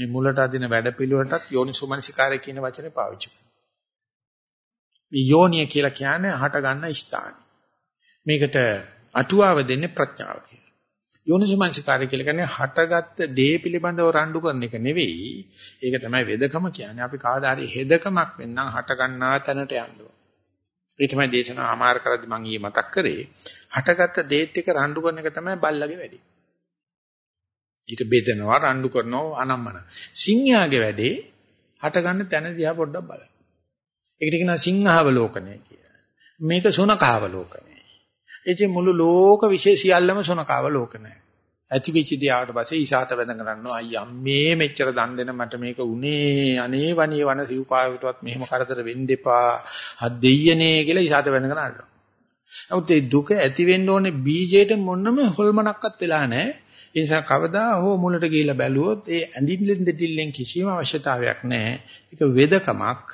මේ මුලට අදින වැඩපිළිවෙලටත් යෝනිසුමනසිකාරය කියන වචනේ පාවිච්චි කරනවා. මේ යෝනිය කියලා කියන්නේ හට ගන්න ස්ථානයි. මේකට අටුවාව දෙන්නේ ප්‍රඥාව කියලා. යෝනිසුමනසිකාරය කියලා කියන්නේ හටගත්ත දේ පිළිබඳව රණ්ඩු කරන එක නෙවෙයි. ඒක තමයි වෙදකම කියන්නේ. අපි කවදා හරි හෙදකමක් වෙන්නම් හට ගන්නා තැනට යන්න ඕන. ඒ තමයි දේශනාව අමාර කරද්දි මම ඊයේ මතක් කරේ. හටගත්ත දේත් එක රණ්ඩු කරන එක තමයි බල්ලගේ වැඩේ. ඒක බෙදනවා රණ්ඩු කරනවා අනම්මන. සිංහයාගේ වැඩේ හට ගන්න තැන දිහා පොඩ්ඩක් බලන්න. ඒකට කියනවා සිංහාවලෝකනය කියලා. මේක සුනකාවලෝකනය. ඉතින් මුළු ලෝක විශේෂයල්ලම සුනකාවලෝකනය. ඇති වෙච්ච දියාට පස්සේ ඊසాత වැඳ කරනවා අයියා මේ මෙච්චර දන් දෙන මට මේක උනේ අනේ වණේ වන සිව්පාවටවත් මෙහෙම කරදර වෙන්න එපා හත් දෙයියනේ කියලා ඊසాత වැඳ කරනවා. නමුත් ඒ දුක ඇති වෙන්න ඕනේ බීජයට මොනම හොල්මනක්වත් වෙලා නැහැ. ඒ නිසා කවදා හෝ මුලට ගිහිල්ලා බැලුවොත් ඒ ඇඳිල්ලෙන් දෙතිල්ලෙන් කිසිම අවශ්‍යතාවයක් නැහැ. ඒක වෙදකමක්.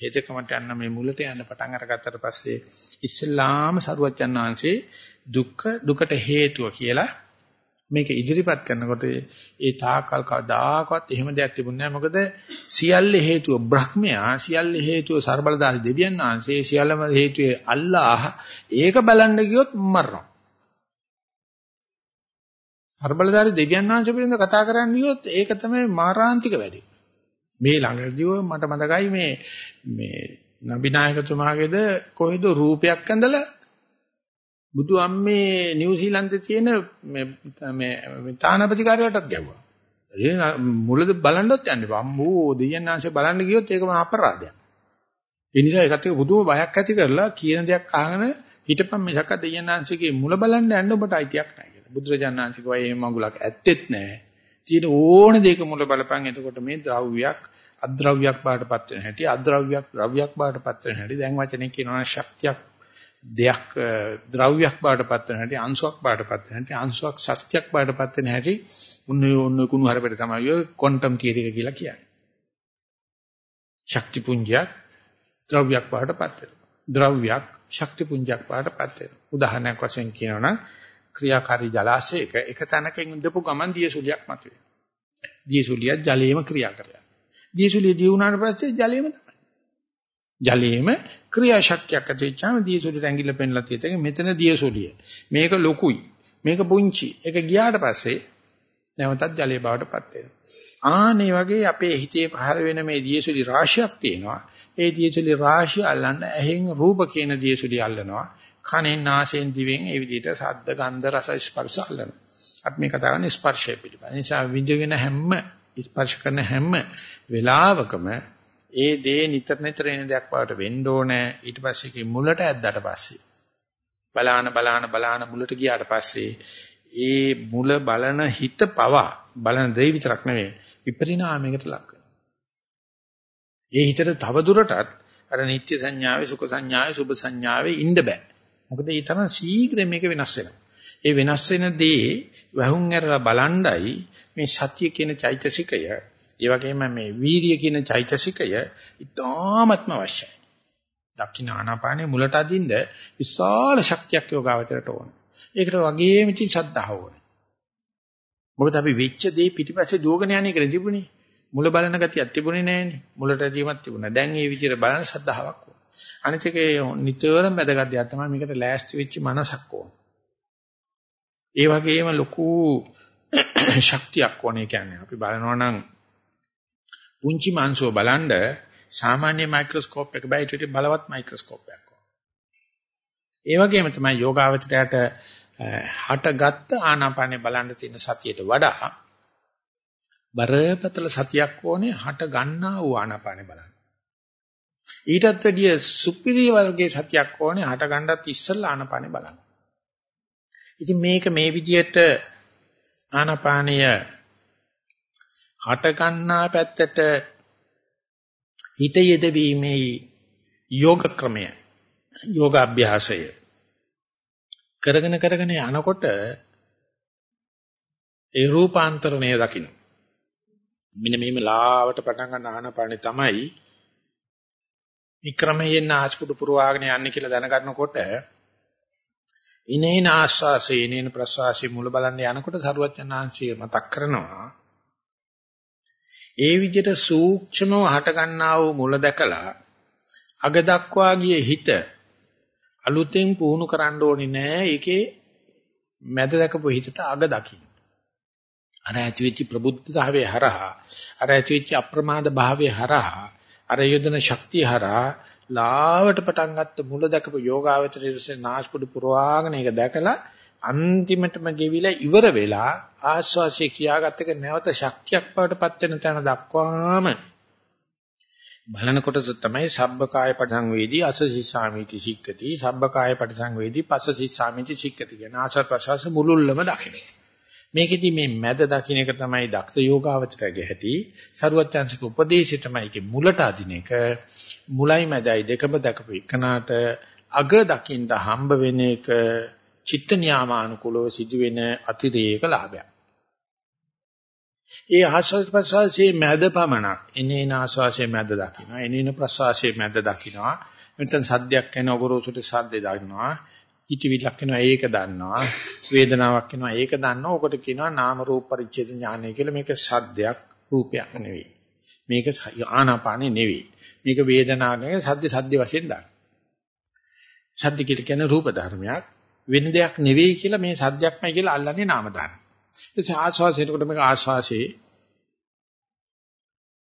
හේතකමට යන්න මේ මුලට යන්න පටන් අරගත්තට පස්සේ ඉස්සෙල්ලාම සරුවච්චන් වහන්සේ දුක්ඛ දුකට හේතුව කියලා මේක ඉදිරිපත් කරනකොට ඒ තාකල් කවදාකවත් එහෙම දෙයක් තිබුණේ නැහැ. මොකද සියල්ල හේතුව බ්‍රහ්මයා, සියල්ල හේතුව ਸਰබලදාරි දෙවියන් වහන්සේ, සියල්ලම හේතුවේ අල්ලාහ. ඒක බලන්න ගියොත් මරනවා. ਸਰබලදාරි දෙවියන් වහන්සේ පිළිබඳව කතා කරන්න ගියොත් ඒක තමයි මාරාන්තික වැඩි. මේ ළඟදීව මට මතකයි මේ මේ නබිනායකතුමාගේද කොහෙද රූපයක් ඇඳලා බුදු අම්මේ නිව්සීලන්තේ තියෙන මේ මේ තානාපතිකාරයටත් ගැව්වා. ඒ මුලද බලන්නවත් යන්න එපා. අම්මෝ දෙයයන්ාංශ බලන්න ගියොත් ඒක මහා අපරාධයක්. ඒ නිසා ඒකට පුදුම බයක් ඇති කරලා කියන දෙයක් අහගෙන හිටපන් මිසක දෙයයන්ාංශගේ මුල බලන්න යන්න ඔබට අයිතියක් නැහැ කියලා. බුදුරජාණන්සේ කිව්වා මේ මඟුලක් ඇත්තෙත් නැහැ. තියෙන ඕන දෙයක මුල බලපන් එතකොට මේ ද්‍රව්‍යයක් අද්‍රව්‍යයක් බාටපත් වෙන හැටි අද්‍රව්‍යයක් ද්‍රව්‍යයක් බාටපත් වෙන හැටි දැන් වචනේ කියනවා ශක්තියක් දෙයක් ද්‍රව්‍යයක් බාටපත් වෙන හැටි අංශුවක් බාටපත් වෙන හැටි අංශුවක් සත්‍යයක් බාටපත් වෙන හැටි උන්නේ උන්නේ කුණු හරපෙට තමයි ඔය ක්වොන්ටම් තියරි එක කියලා කියන්නේ. ශක්ති පුංජයක් ද්‍රව්‍යයක් බාටපත් වෙනවා. ද්‍රව්‍යයක් ශක්ති පුංජයක් බාටපත් වෙනවා. උදාහරණයක් වශයෙන් කියනවනම් ක්‍රියාකාරී ජලාශයක එක තැනකින් ඉඳපු ගමන් දියසුලියක් මතුවේ. දියසුලිය ජලයේම ක්‍රියා කරනවා. දියසුලිය දී වුණාට පස්සේ ජලයේම තමයි. ජලයේම ක්‍රියාශක්තියක් ඇති වෙච්චාම දියසොලියට ඇඟිල්ල පෙන්ලා තියෙතක මෙතන දියසොලිය. මේක ලොකුයි. මේක පුංචි. ඒක ගියාට පස්සේ නැවතත් ජලයේ බවටපත් වෙනවා. ආනේ වගේ අපේ හිතේ පහළ වෙන මේ දියසොලි රාශියක් තියෙනවා. ඒ දියසොලි රාශිය අල්ලන්න ඇහෙන් රූප කියන දියසොලි අල්ලනවා. කනෙන් නාසයෙන් දිවෙන් ඒ විදිහට ශබ්ද ගන්ධ රස ස්පර්ශ අල්ලනවා. අපි මේ කතා කරන්නේ ස්පර්ශය පිළිබඳ. ඒ නිසා විඳගෙන හැම ස්පර්ශ කරන හැම වෙලාවකම ඒ දේ නිතර නිතර එන දෙයක් වාට වෙන්න ඕනේ ඊට පස්සේ කි මුලට ඇද්දාට පස්සේ බලාන බලාන බලාන මුලට ගියාට පස්සේ ඒ මුල බලන හිත පවා බලන දේ විතරක් නෙවෙයි විපරිණාමයකට ලක් ඒ හිතට තව දුරටත් අර නිත්‍ය සංඥාවේ සුඛ සංඥාවේ සුභ සංඥාවේ ඉන්න බෑ මොකද ඒ තරම් ශීඝ්‍රයෙන් මේක වෙනස් වෙනවා ඒ වෙනස් වෙන දේ වහුන් ඇරලා බලණ්ඩයි මේ සත්‍ය කියන චෛතසිකය ඒ වගේම මේ වීරිය කියන චෛතසිකය ඉතාමත්ම අවශ්‍යයි. දක්ෂින ආනාපානේ මුලට අදින්න විශාල ශක්තියක් යෝගාවචරයට ඕන. ඒකට වගේම ඉතින් ශ්‍රද්ධාව ඕන. මොකද අපි වෙච්ච දේ පිටිපස්සේ දුවගෙන යන්නේ කියලා තිබුණේ. මුල බලන ගතියක් තිබුණේ නැහනේ. මුලට ඇදීමක් තිබුණා. දැන් මේ විදිහට බලන ශ්‍රද්ධාවක් ඕන. අනිත් එක නිතරම වැදගත් දෙයක් තමයි මේකට ලෑස්ති වෙච්ච මනසක් ඕන. ඒ වගේම ලොකු ශක්තියක් ඕනේ කියන්නේ අපි බලනවා නම් පුංචි මාංශෝ බලන්න සාමාන්‍ය මයික්‍රොස්කෝප් එක බෑ ඊට බලවත් මයික්‍රොස්කෝප් එකක් ඒ වගේම තමයි යෝගාවචරයට හටගත්ත ආනාපානේ බලන්න තියෙන සතියට වඩා බරපතල සතියක් ඕනේ හට ගන්නා වූ ආනාපානේ බලන්න. ඊටත් වැඩිය සුපිරි වර්ගයේ සතියක් ඕනේ හට ගන්නත් ඉස්සෙල්ලා ආනාපානේ බලන්න. ඉතින් මේක මේ විදිහට ආනාපානීය හට ගන්නා පැත්තට හිත යෙදවීමේ යෝග ක්‍රමය යෝග අභ්‍යාසය කරගෙන කරගෙන යනකොට ඒ රූපාන්තරණය දකින්න මෙන්න මේම ලාවට පටන් ගන්න ආනපානෙ තමයි වික්‍රමයෙන් ආස්කුඩු පුරවාගෙන යන්නේ කියලා දැනගන්නකොට ඉනේන ආස්වාසේ ඉනේන ප්‍රසවාසී මුල බලන්න යනකොට සරුවත් යනාංශය මතක් කරනවා ඒ විදිහට සූක්ෂමව හට ගන්නා වූ මුල දැකලා අග දක්වා ගිය හිත අලුතෙන් පුහුණු කරන්න ඕනේ නෑ ඒකේ මැද දැකපු හිතට අග දකින්න. අර ඇතිවෙච්ච ප්‍රබුද්ධතාවයේ හරහා අර ඇතිවෙච්ච අප්‍රමාද භාවයේ හරහා අර යොදන ශක්තිය හරහා ලාවට පටන් ගත්ත මුල දැකපු යෝගාවචරයේ නාස්පුඩු පුරවාගෙන ඒක දැකලා අන්තිමටම ගෙවිලා ඉවර වෙලා ආස්වාසිය කියාගත්ත එක නැවත ශක්තියක් බවට පත් වෙන තැන දක්වාම බලන කොටස තමයි සබ්බකාය පරිසංවේදී අසසිසාමිති සික්කති සබ්බකාය පරිසංවේදී පසසිසාමිති සික්කති කියන ආසත් ප්‍රසවාස මුලුල්ලම දකින්න. මේකෙදි මේ මැද දකින්න එක තමයි දක්ෂ යෝගාවචරයේ හැටි. සරුවත්‍යංශික උපදේශය තමයි ඒකේ මුලට අදින එක. මුලයි මැදයි දෙකම දකපු එකනට අග දකින්න හම්බ වෙන එක චිත්ත නියාමානුකූලව සිදුවෙන අතිරේක ලාභයක්. ඒ ආශ්වාස ප්‍රශ්වාසයේ මැද පමණක් එනේන ආශ්වාසයේ මැද දකින්නවා එනේන ප්‍රශ්වාසයේ මැද දකින්නවා මෙතන සද්දයක් එන ඔගොරෝසුට සද්දේ දකින්නවා හිතවිල්ලක් එනවා ඒක දන්නවා. වේදනාවක් එනවා ඒක දන්නවා. ඔකට කියනවා නාම රූප පරිච්ඡේද ඥානය කියලා. මේක සද්දයක් රූපයක් නෙවෙයි. මේක ආනාපානෙ නෙවෙයි. මේක වේදනාවක් නෙවෙයි සද්ද සද්ද වශයෙන් දාන්න සද්ද කියන්නේ රූප ධර්මයක්. වෙන දෙයක් නෙවෙයි කියලා මේ සද්දයක්මයි කියලා අල්ලන්නේ නාම ධර්ම. ඊට ආශ්වාසයකට මේක ආශ්වාසයේ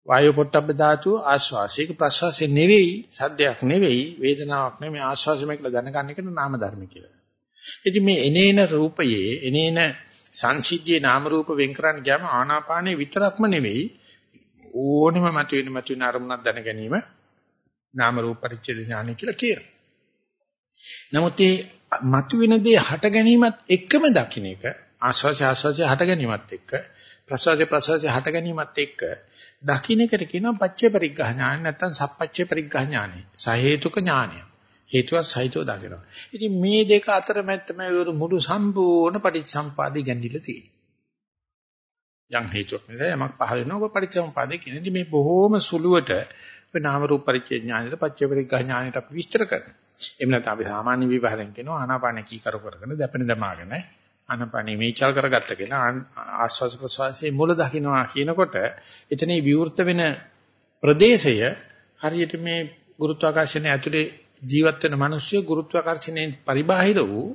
වායු පොට්ටබ්බ ධාතු ආශ්වාසයක ප්‍රශ්වාසය නෙවෙයි සද්දයක් නෙවෙයි වේදනාවක් නෙවෙයි ආශ්වාසය මේකලා දැනගන්න එකට නාම ධර්ම කියලා. ඉතින් මේ එනේන රූපයේ එනේන සංසිද්ධියේ නාම රූප වෙන් කරන්න ගියාම ආනාපානේ විතරක්ම නෙවෙයි ඕනෙම මතුවෙන මතුවෙන අරමුණක් දැන ගැනීම නාම රූප පරිච්ඡේද ඥානය කියලා කියනවා. නමුත් මේ මතුවෙන දේ හට ගැනීමත් එක්කම දකින්න එක ආස්වාසය ආස්වාසය හට ගැනීමත් එක්ක ප්‍රසවාසය ප්‍රසවාසය හට ගැනීමත් එක්ක දකින්න එකට කියනවා පච්චේ පරිග්‍රහ ඥාන නැත්නම් සප්පච්චේ පරිග්‍රහ ඥානයි. සහේතුක ඥානය. හේතුව සහිතව දකිනවා. ඉතින් මේ දෙක අතර මැද තමයි මුළු සම්පූර්ණ පටිච්චසම්පාදේ ගැඹිලා තියෙන්නේ. යම් හේතුවක් නිසා යමක් පහළ වෙනවා පටිච්චසම්පාදේ කියන්නේ මේ බොහෝම සුළුවට ඔය නාම රූප පරිච්ඡේ ඥානෙට පච්චේ පරිග්‍රහ ඥානෙට අපි විස්තර කරනවා. එහෙම නැත්නම් අපි සාමාන්‍ය විවහාරයෙන් කියනවා ආනාපාන කී කර කරගෙන දැපෙන දමාගෙන ආනපනෙ මේචල් කරගත්ත කෙනා ආස්වාස ප්‍රසවාසයේ මුල දකින්නවා කියනකොට එතනේ විවෘත වෙන ප්‍රදේශය හරියට මේ ගුරුත්වාකර්ෂණය ඇතුලේ ජීවත් වෙන මිනිස්සු ගුරුත්වාකර්ෂණයෙන් පරිබාහිර වූ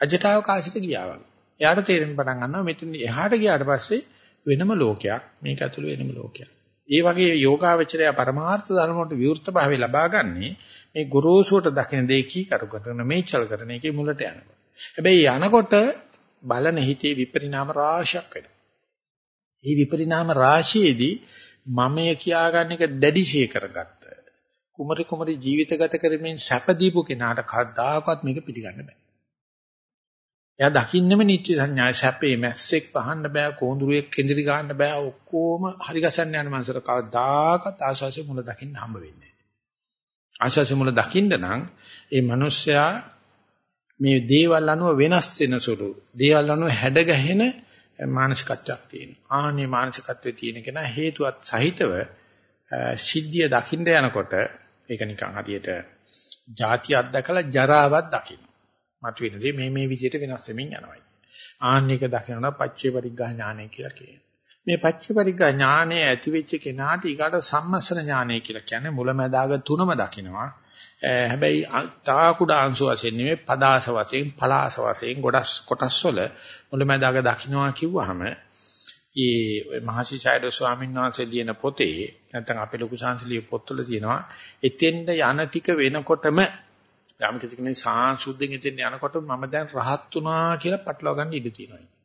අජටාවකාශයට ගියා වගේ. එයාට තේරෙන්න පටන් ගන්නවා මෙතන එහාට ගියාට පස්සේ වෙනම ලෝකයක් මේක ඇතුළේ වෙනම ලෝකයක්. ඒ වගේ යෝගාවචරය පරමාර්ථ ධර්ම වලට විවෘත භාවය ලබාගන්නේ මේ ගුරුසුවට දකින දේ කී කරු කරන මේචල් කරන එකේ මුලට යනකොට. හැබැයි යනකොට බලන හිතේ විපරිණාම රාශියක් වෙනවා. මේ විපරිණාම රාශියේදී මමය කියාගන්න එක දැඩිශේ කරගත්ත. කුමරි කුමරි ජීවිත ගත කරමින් සැප දීපු කෙනාට කවදාකවත් මේක පිළිගන්න බෑ. එයා දකින්නෙම නිත්‍ය සංඥා සැපේ මැස්සෙක් පහන්න බෑ කෝඳුරුවෙක් කෙඳිරි ගන්න බෑ ඔක්කොම හරි ගසන්න යන මනසට කවදාකවත් ආශාසෙ මුල දකින්න හම්බ වෙන්නේ නැහැ. ආශාසෙ මුල දකින්න නම් ඒ මිනිස්සයා මේ දේවල් අනුව වෙනස් වෙන සුළු දේවල් අනුව හැඩ ගැහෙන මානසිකත්වයක් තියෙනවා. ආනේ මානසිකත්වයේ තියෙන කෙනා හේතුවත් සහිතව සිද්ධිය දකින්න යනකොට ඒක නිකන් හරියට ಜಾති අත්දකලා ජරාවක් දකින්න. මතුවෙන දේ මේ මේ විදිහට වෙනස් වෙමින් යනවා. ආන්නේක දකිනවා පච්චේ පරිග්ගහ ඥානය කියලා කියනවා. මේ පච්චේ පරිග්ගහ ඥානය ඇති වෙච්ච කෙනාට ඊකට සම්මස්සන ඥානය කියලා කියන්නේ මුලැමැදාග තුනම දකිනවා. හැබැයි තා කුඩා අංශු වශයෙන් නෙමෙයි පදාස වශයෙන් පලාස වශයෙන් ගොඩස් කොටස් වල මුලමදාග දකින්නවා කිව්වහම ඒ මහසිචාර්ය ස්වාමීන් වහන්සේ ලියන පොතේ නැත්නම් අපේ ලොකු ශාන්සලිය පොත්වල තියෙනවා එතෙන්ද යන ටික වෙනකොටම යම් කිසි කෙනෙක් සාංශුද්ධෙන් එතෙන් යනකොට මම දැන් රහත් වුණා කියලා පටලවා ගන්න ඉඩ තියෙනවා.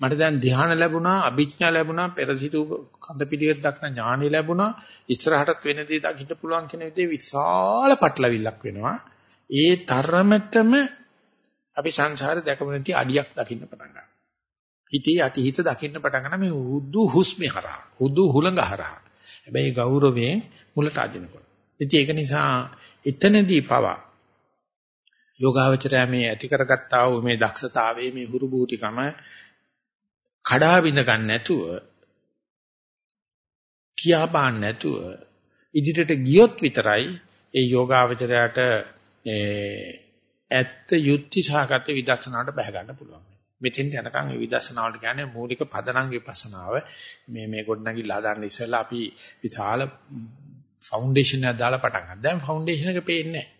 මට දැන් ධ්‍යාන ලැබුණා, අභිඥා ලැබුණා, පෙරසිතු කඳ පිළිවෙත් දක්න ඥානෙ ලැබුණා, ඉස්සරහටත් වෙන දේ දකින්න පුළුවන් කියන විදිහේ විශාල පටලවිල්ලක් වෙනවා. ඒ තරමටම අපි සංසාරේ දැකපු නැති අඩියක් දකින්න පටන් ගන්නවා. හිතේ යටි හිත දකින්න පටන් ගන්න මේ හුදු හුස්මේ හරහා, හුදු හුලඟ හරහා. හැබැයි ගෞරවයෙන් මුලට අදිනකොට. ඉතින් ඒක නිසා එතනදී පවා යෝගාවචරය මේ ඇති කරගත්තා වූ මේ දක්ෂතාවයේ මේ හුරු බුටිකම කඩා විඳ ගන්න නැතුව කියා බාන්න නැතුව ඉදිරියට ගියොත් විතරයි ඒ යෝගාවචරයට ඇත්ත යුක්ති සහගත විදර්ශනාවට බහ ගන්න පුළුවන්. මෙතෙන් යනකම් මේ විදර්ශනාවට කියන්නේ මූලික පදනම් විපස්සනාව මේ මේ ගොඩනැගිල්ල හදාන්න ඉස්සෙල්ලා අපි විශාල ෆවුන්ඩේෂන් එකක් දාලා පටන් ගන්නවා. දැන් ෆවුන්ඩේෂන් එක පේන්නේ නැහැ.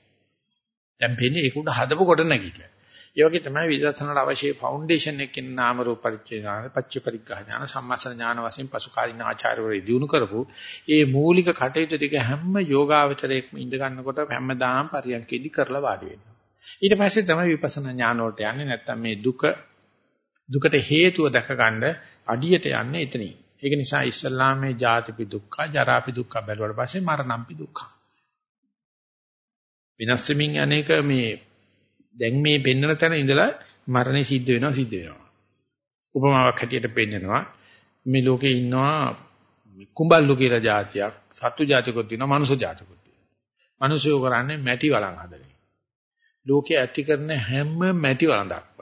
දැන් පේන්නේ ඒක උඩ හදපු ගොඩනැගිල්ල. ඒ වගේ තමයි විදර්ශනාට අවශ්‍ය ෆවුන්ඩේෂන් එකකින් නාම රූප පරිච්ඡේදන පච්ච පරිග්‍රහ ඥාන සම්මස්න ඥාන වශයෙන් පසුකාලීන ආචාර්යවරු දිනු කරපු ඒ මූලික කටයුතු ටික හැම යෝගාවචරයකම ඉඳ ගන්නකොට හැමදාම පරියන්කෙදි කරලා වාඩි වෙනවා. ඊට පස්සේ තමයි විපස්සනා ඥාන වලට යන්නේ. නැත්තම් මේ දුක දුකට හේතුව දැක ගන්න අඩියට යන්නේ එතනින්. ඒක නිසා ඉස්ලාමයේ ජාතිපි දුක්ඛ, ජරාපි දුක්ඛ බැලුවට පස්සේ මරණම්පි දුක්ඛ. විනාශ වෙමින් අනේක මේ දැන් මේ පෙන්නන තැන ඉඳලා මරණය සිද්ධ වෙනවා සිද්ධ වෙනවා. උපමාවක් හැටියට පෙන්නනවා මේ ලෝකේ ඉන්නවා කුඹල්ලු කියලා જાතියක් සත්තු જાතියකුත් තියෙනවා මනුෂ්‍ය જાතියකුත් තියෙනවා. මිනිස්සුયો කරන්නේ මැටි වලන් හදන. ලෝකේ ඇති කරන හැම මැටි වලඳක්ම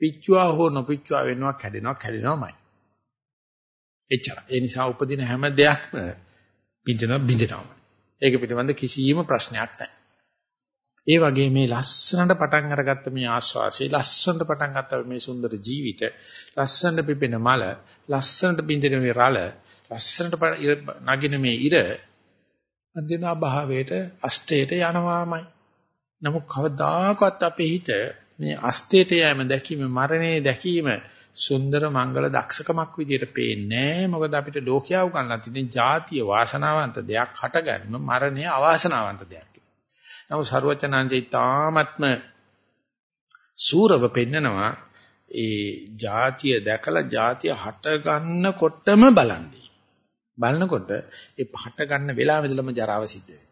පිච්චුවා හෝ නොපිච්චුවා වෙනවා කැඩෙනවා කැඩෙනවාමයි. එච්චර. ඒ නිසා උපදින හැම දෙයක්ම බින්දෙනවා බින්දෙනවා. ඒක පිළිබඳ කිසියම් ප්‍රශ්නයක් නැහැ. ඒ වගේ මේ ලස්සනට පටන් අරගත්ත මේ ආස්වාසේ ලස්සනට පටන් ගත්ත මේ සුන්දර ජීවිත ලස්සනට පිපෙන මල ලස්සනට බින්දෙන මේ රළ ලස්සනට නගින මේ ඉර අන්තිම භාවයට අෂ්ටයට යනවාමයි. නමුත් කවදාකවත් අපේ හිත මේ අස්තේට යෑම දැකීම මරණය දැකීම සුන්දර මංගල දක්ෂකමක් විදියට පේන්නේ මොකද අපිට ලෝකයා උගන්ලා තියෙන ಜಾතිය වාසනාවන්ත දෙයක් හටගන්න මරණය අවාසනාවන්ත දෙයක් නමුත් ਸਰුවචනාංශය තාමත්ම සූරව පෙන්නනවා ඒ જાතිය දැකලා જાතිය හට ගන්නකොටම බලන්නේ. බලනකොට ඒ හට ගන්න වෙලාවෙ ඉඳලම ජරාව සිද්ධ වෙනවා.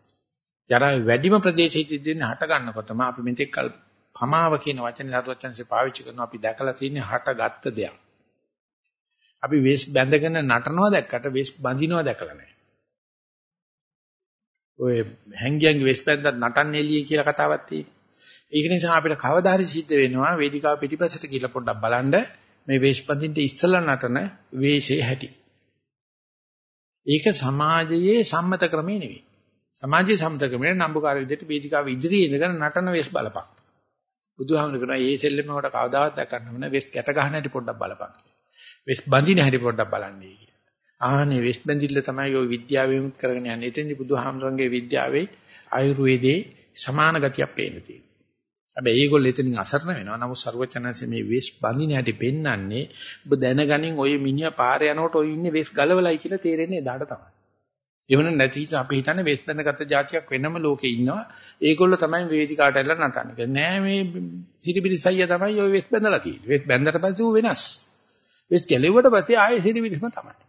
ජරාවේ වැඩිම ප්‍රදේශයේදී දෙන්නේ හට ගන්නකොටම අපි මෙතෙක් කල් පමාව කියන වචනේ සරුවචනසේ පාවිච්චි කරනවා අපි දැකලා තියෙන හටගත්ත දෙයක්. අපි වෙස් බැඳගෙන නටනවා දැක්කට වෙස් බඳිනවා දැකලා නැහැ. ඔය හැංගියන්ගේ වෙස් බැඳලා නටන්නේ එළියේ කියලා කතාවක් තියෙනවා. ඒක නිසා අපිට කවදා හරි සිද්ධ වෙනවා වේදිකාව පිටිපස්සට ගිහලා පොඩ්ඩක් බලන්න මේ වෙස් බඳින්න ඉස්සලා නටන වේශේ හැටි. ඒක සමාජයේ සම්මත ක්‍රමේ නෙවෙයි. සමාජයේ සම්මත ක්‍රමේ නම්බුකාර විදිහට වේදිකාව ඉදිරියේ ඉඳගෙන නටන වෙස් බලපන්. බුදුහාමුදුරු කියනවා මේ සෙල්ලමකට කවදාවත් දක්වන්න බෑ වෙස් කැට ගන්න හැටි පොඩ්ඩක් බලපන්. වෙස් බඳින හැටි පොඩ්ඩක් බලන්නේ කියලා. ආහනේ වෙස් බැඳිල්ල තමයි ඔය විද්‍යාව විමුක්ත කරගෙන යන්නේ. එතෙන්දී බුදුහාමරංගේ විද්‍යාවේ ආයුර්වේදේ සමාන ගතියක් පේන්න තියෙනවා. හැබැයි ඒගොල්ලෝ එතනින් අසරණ වෙනවා. නමුත් ਸਰවචනanse මේ වෙස් බඳින හැටි පෙන්වන්නේ ඔබ දැනගනින් ඔය මිනිහා පාරේ යනකොට ඔය ඉන්නේ වෙස් ගලවලයි කියලා තේරෙන්නේ එදාට තමයි. එවන නැති හිත අපි හිතන්නේ වෙස් බඳගත් જાතියක් වෙනම ලෝකේ ඉන්නවා. ඒගොල්ලෝ තමයි වේදිකාට ඇල්ලලා නටන්නේ. නෑ මේ සිරිබිරිසයිය තමයි ඔය වෙස් බඳලා තියෙන්නේ. වෙස් බඳලා පස්සේ ඌ වෙනස්. වෙස් ගැලෙව්වට පස්සේ ආයෙ සිරිබිරිස්ම තමයි.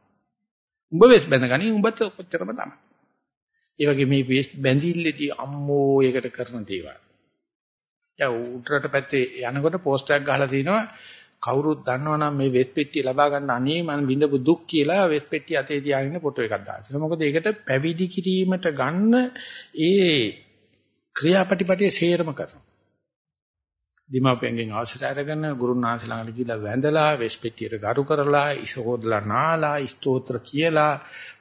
උඹ වෙස් බැඳගනි උඹත් ඔච්චරම තමයි. ඒ වගේ මේ වෙස් බැඳිල්ලේදී අම්මෝ ඒකට කරන දේවල්. යා උඩරට පැත්තේ යනකොට පෝස්ට් එකක් ගහලා තිනවා කවුරුත් දන්නවනම් මේ වෙස් පෙට්ටිය ලබා ගන්න අනේ මම විඳපු දුක් කියලා වෙස් පෙට්ටිය අතේ තියාගෙන ෆොටෝ එකක් දානවා. මොකද ඒකට පැවිදි කිරීමට ගන්න ඒ ක්‍රියාපටිපටිය සේරම කරනවා. දීමාපෙන්ගෙන් අවසර අරගෙන ගුරුනාථ ළඟට ගිහිල්ලා වැඳලා වෙස් පෙට්ටියට ගරු කරලා ඉසෝදලා නාලා ස්තෝත්‍ර කියලා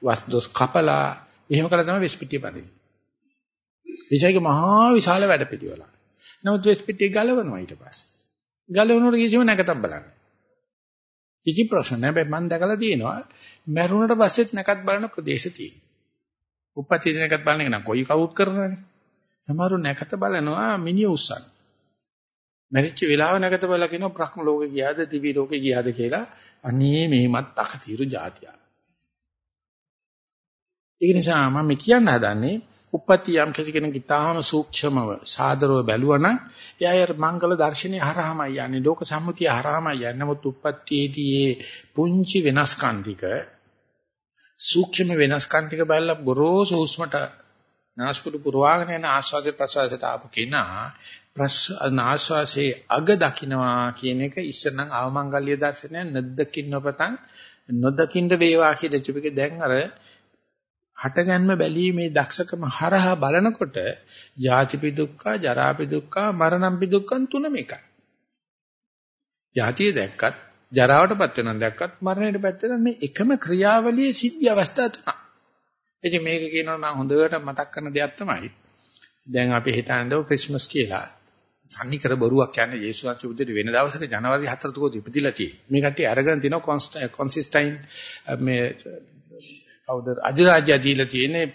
වස්දොස් කපලා එහෙම කළා තමයි වෙස් පෙට්ටිය බඳින්නේ. විශේෂක මහා විශාල වැඩ පිළිවෙලක්. නමුත් වෙස් පෙට්ටිය ගලවනවා ඊට පස්සේ. ගලවනකොට කිසිම නැකතක් බලන්නේ. කිසි ප්‍රශ්න නැහැ. මම දැකලා තියෙනවා මැරුණට පස්සෙත් නැකත් බලන ප්‍රදේශ තියෙනවා. උපපති නැකත් බලන එක නම් කොයි කවුත් කරනවනේ. සමහරව නැකත බලනවා මිනිහ උස්සන. මැරිච්ච වෙලාව නැකත බලලා කියනවා බ්‍රහ්ම ලෝකේ ගියාද දිවි ලෝකේ ගියාද කියලා. අනේ මේමත් අකතිරු જાතිය. ඒ නිසා මම කියන්න හදන්නේ උප්පත්ති යම් කෙනෙක් ඊටාම සූක්ෂමව සාදරව බැලුවනම් එයා මංගල දර්ශනය හරහාමයි යන්නේ ලෝක සම්මුතිය හරහාමයි යන්නේ නමුත් උප්පත්තියේදී පුංචි වෙනස්කම් ටික සූක්ෂම වෙනස්කම් ටික බලලා ගොරෝසු හුස්මට නාස්පුඩු පුරවාගෙන යන ආස්වාද ප්‍රසවාසයට ආපු කෙනා ආස්වාසේ අග දකින්නවා කියන එක ඉස්සරනම් අවමංගල්‍ය දර්ශනය නැද්දකින් නොපතන් නොදකින්ද වේවා කියලා තිබෙක දැන් අර හටගන්ම බැලීමේ දක්ෂකම හරහා බලනකොට ජාතිපි දුක්ඛ, ජරාපි දුක්ඛ, මරණම්පි දුක්ඛන් තුනම එකයි. ජාතිය දැක්කත්, ජරාවටපත් වෙනන් දැක්කත්, මරණයටපත් වෙනන් මේ එකම ක්‍රියාවලියේ සිද්ධි අවස්ථා තුනක්. ඉතින් මේක කියනවා මම හොඳට මතක් කරන දෙයක් තමයි. දැන් අපි හිතන්නේ ක්‍රිස්මස් කියලා. සම්නිකර බොරුවක් කියන්නේ යේසුස් වහන්සේ උදේට වෙන දවසක ජනවාරි 4 තුකෝ ඉපදිලා තියෙන්නේ. මේ කට්ටිය අරගෙන තිනවා කොන්සිස්ටයින් eh, eh, මේ කවුද අධිරාජ්‍ය දීලා තියෙන්නේ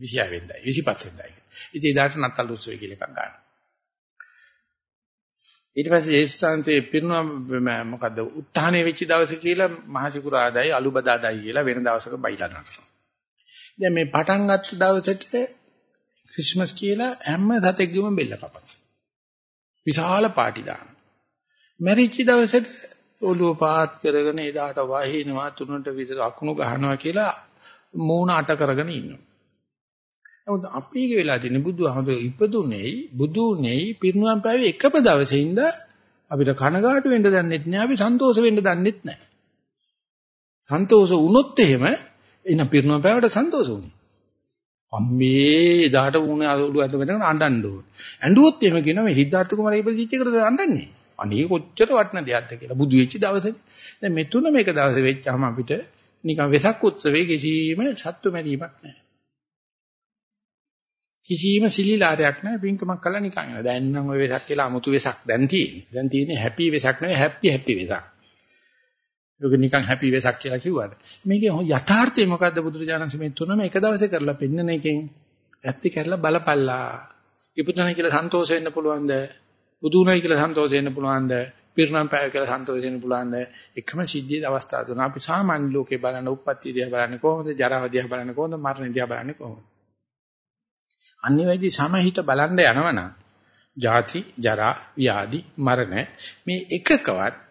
26 වෙනිදායි 25 වෙනිදායි. ඉතින් එදාට නත්තල් උත්සවය කියලා එකක් ගන්නවා. ඊට පස්සේ ජේෂ්ඨාන්තේ පිරුණා මොකද්ද උත්හානේ වෙච්ච දවස කියලා මහසිකුරාදායි අලුබදාදායි කියලා වෙන දවසක බයිලා නටනවා. දැන් මේ පටන් ගත්ත දවසට ක්‍රිස්මස් කියලා හැම සතෙක්ගෙම බෙල්ල කපනවා. විශාල පාටි දානවා. මැරිච්ච දවසට ඔළුව පාත් කරගෙන එදාට වහිනවා තුනට විතර අකුණු ගහනවා කියලා මූණ අට කරගෙන ඉන්නවා. නමුත් අපි එක වෙලා තියෙන බුදුහමද ඉපදුනේ බුදුනේ පිරිනුවම් පෑවේ එකම දවසේ ඉඳ අපිට කනගාටු වෙන්න දන්නෙත් නෑ අපි සන්තෝෂ වෙන්න දන්නෙත් නෑ. සන්තෝෂ වුණොත් එහෙම එන පිරිනුවම් පෑවට සන්තෝෂ වුණේ. අම්මේ එදාට වුණේ අලු ඇද වෙනකන් අඬන්න ඕනේ. ඇඬුවොත් එහෙම කියනවා මේ හිද්දාර්ථ කුමාර ඉපදිච්ච එකට අඬන්නේ. අනේ කොච්චර වටන දෙයක්ද කියලා බුදු වෙච්ච දවසේ. දැන් මෙතුණ මේක දවසේ වෙච්චාම අපිට නිකන් වෙසක් උත්සවයේ කිසිම සත්තු මැරීමක් නැහැ. කිසිම සිලිලාරයක් නැහැ බින්කමක් කළා නිකන්. දැන් නම් ওই වෙසක් කියලා 아무තු වෙසක් දැන් තියෙන්නේ. දැන් තියෙන්නේ හැපි වෙසක් නෙවෙයි හැපි හැපි වෙසක්. ඒක නිකන් හැපි වෙසක් කියලා කිව්වට. මේකේ යථාර්ථය මොකද්ද බුදුරජාණන් මේ තුනම එක දවසේ කරලා පෙන්නන එකෙන් ඇත්ති කරලා බලපල්ලා. ඉපදුණා කියලා සන්තෝෂ වෙන්න පුළුවන්ද? බුදුුණයි කියලා සන්තෝෂ වෙන්න පුළුවන්ද? පිරිනම් පෑය කියලා සන්තෝෂ වෙන්න පුළුවන්ද? එකම සිද්ධියේ අවස්ථා තුන. අපි සාමාන්‍ය ලෝකේ බලන උප්පත්ති දිහා බලන්නේ කොහොමද? ජරාව දිහා බලන්නේ කොහොමද? මරණ දිහා බලන්නේ කොහොමද? අනිවාර්යයෙන් සමහිත බලන්න යනවනම් ජාති, ජරා, ව්‍යාධි, මරණ මේ එකකවත්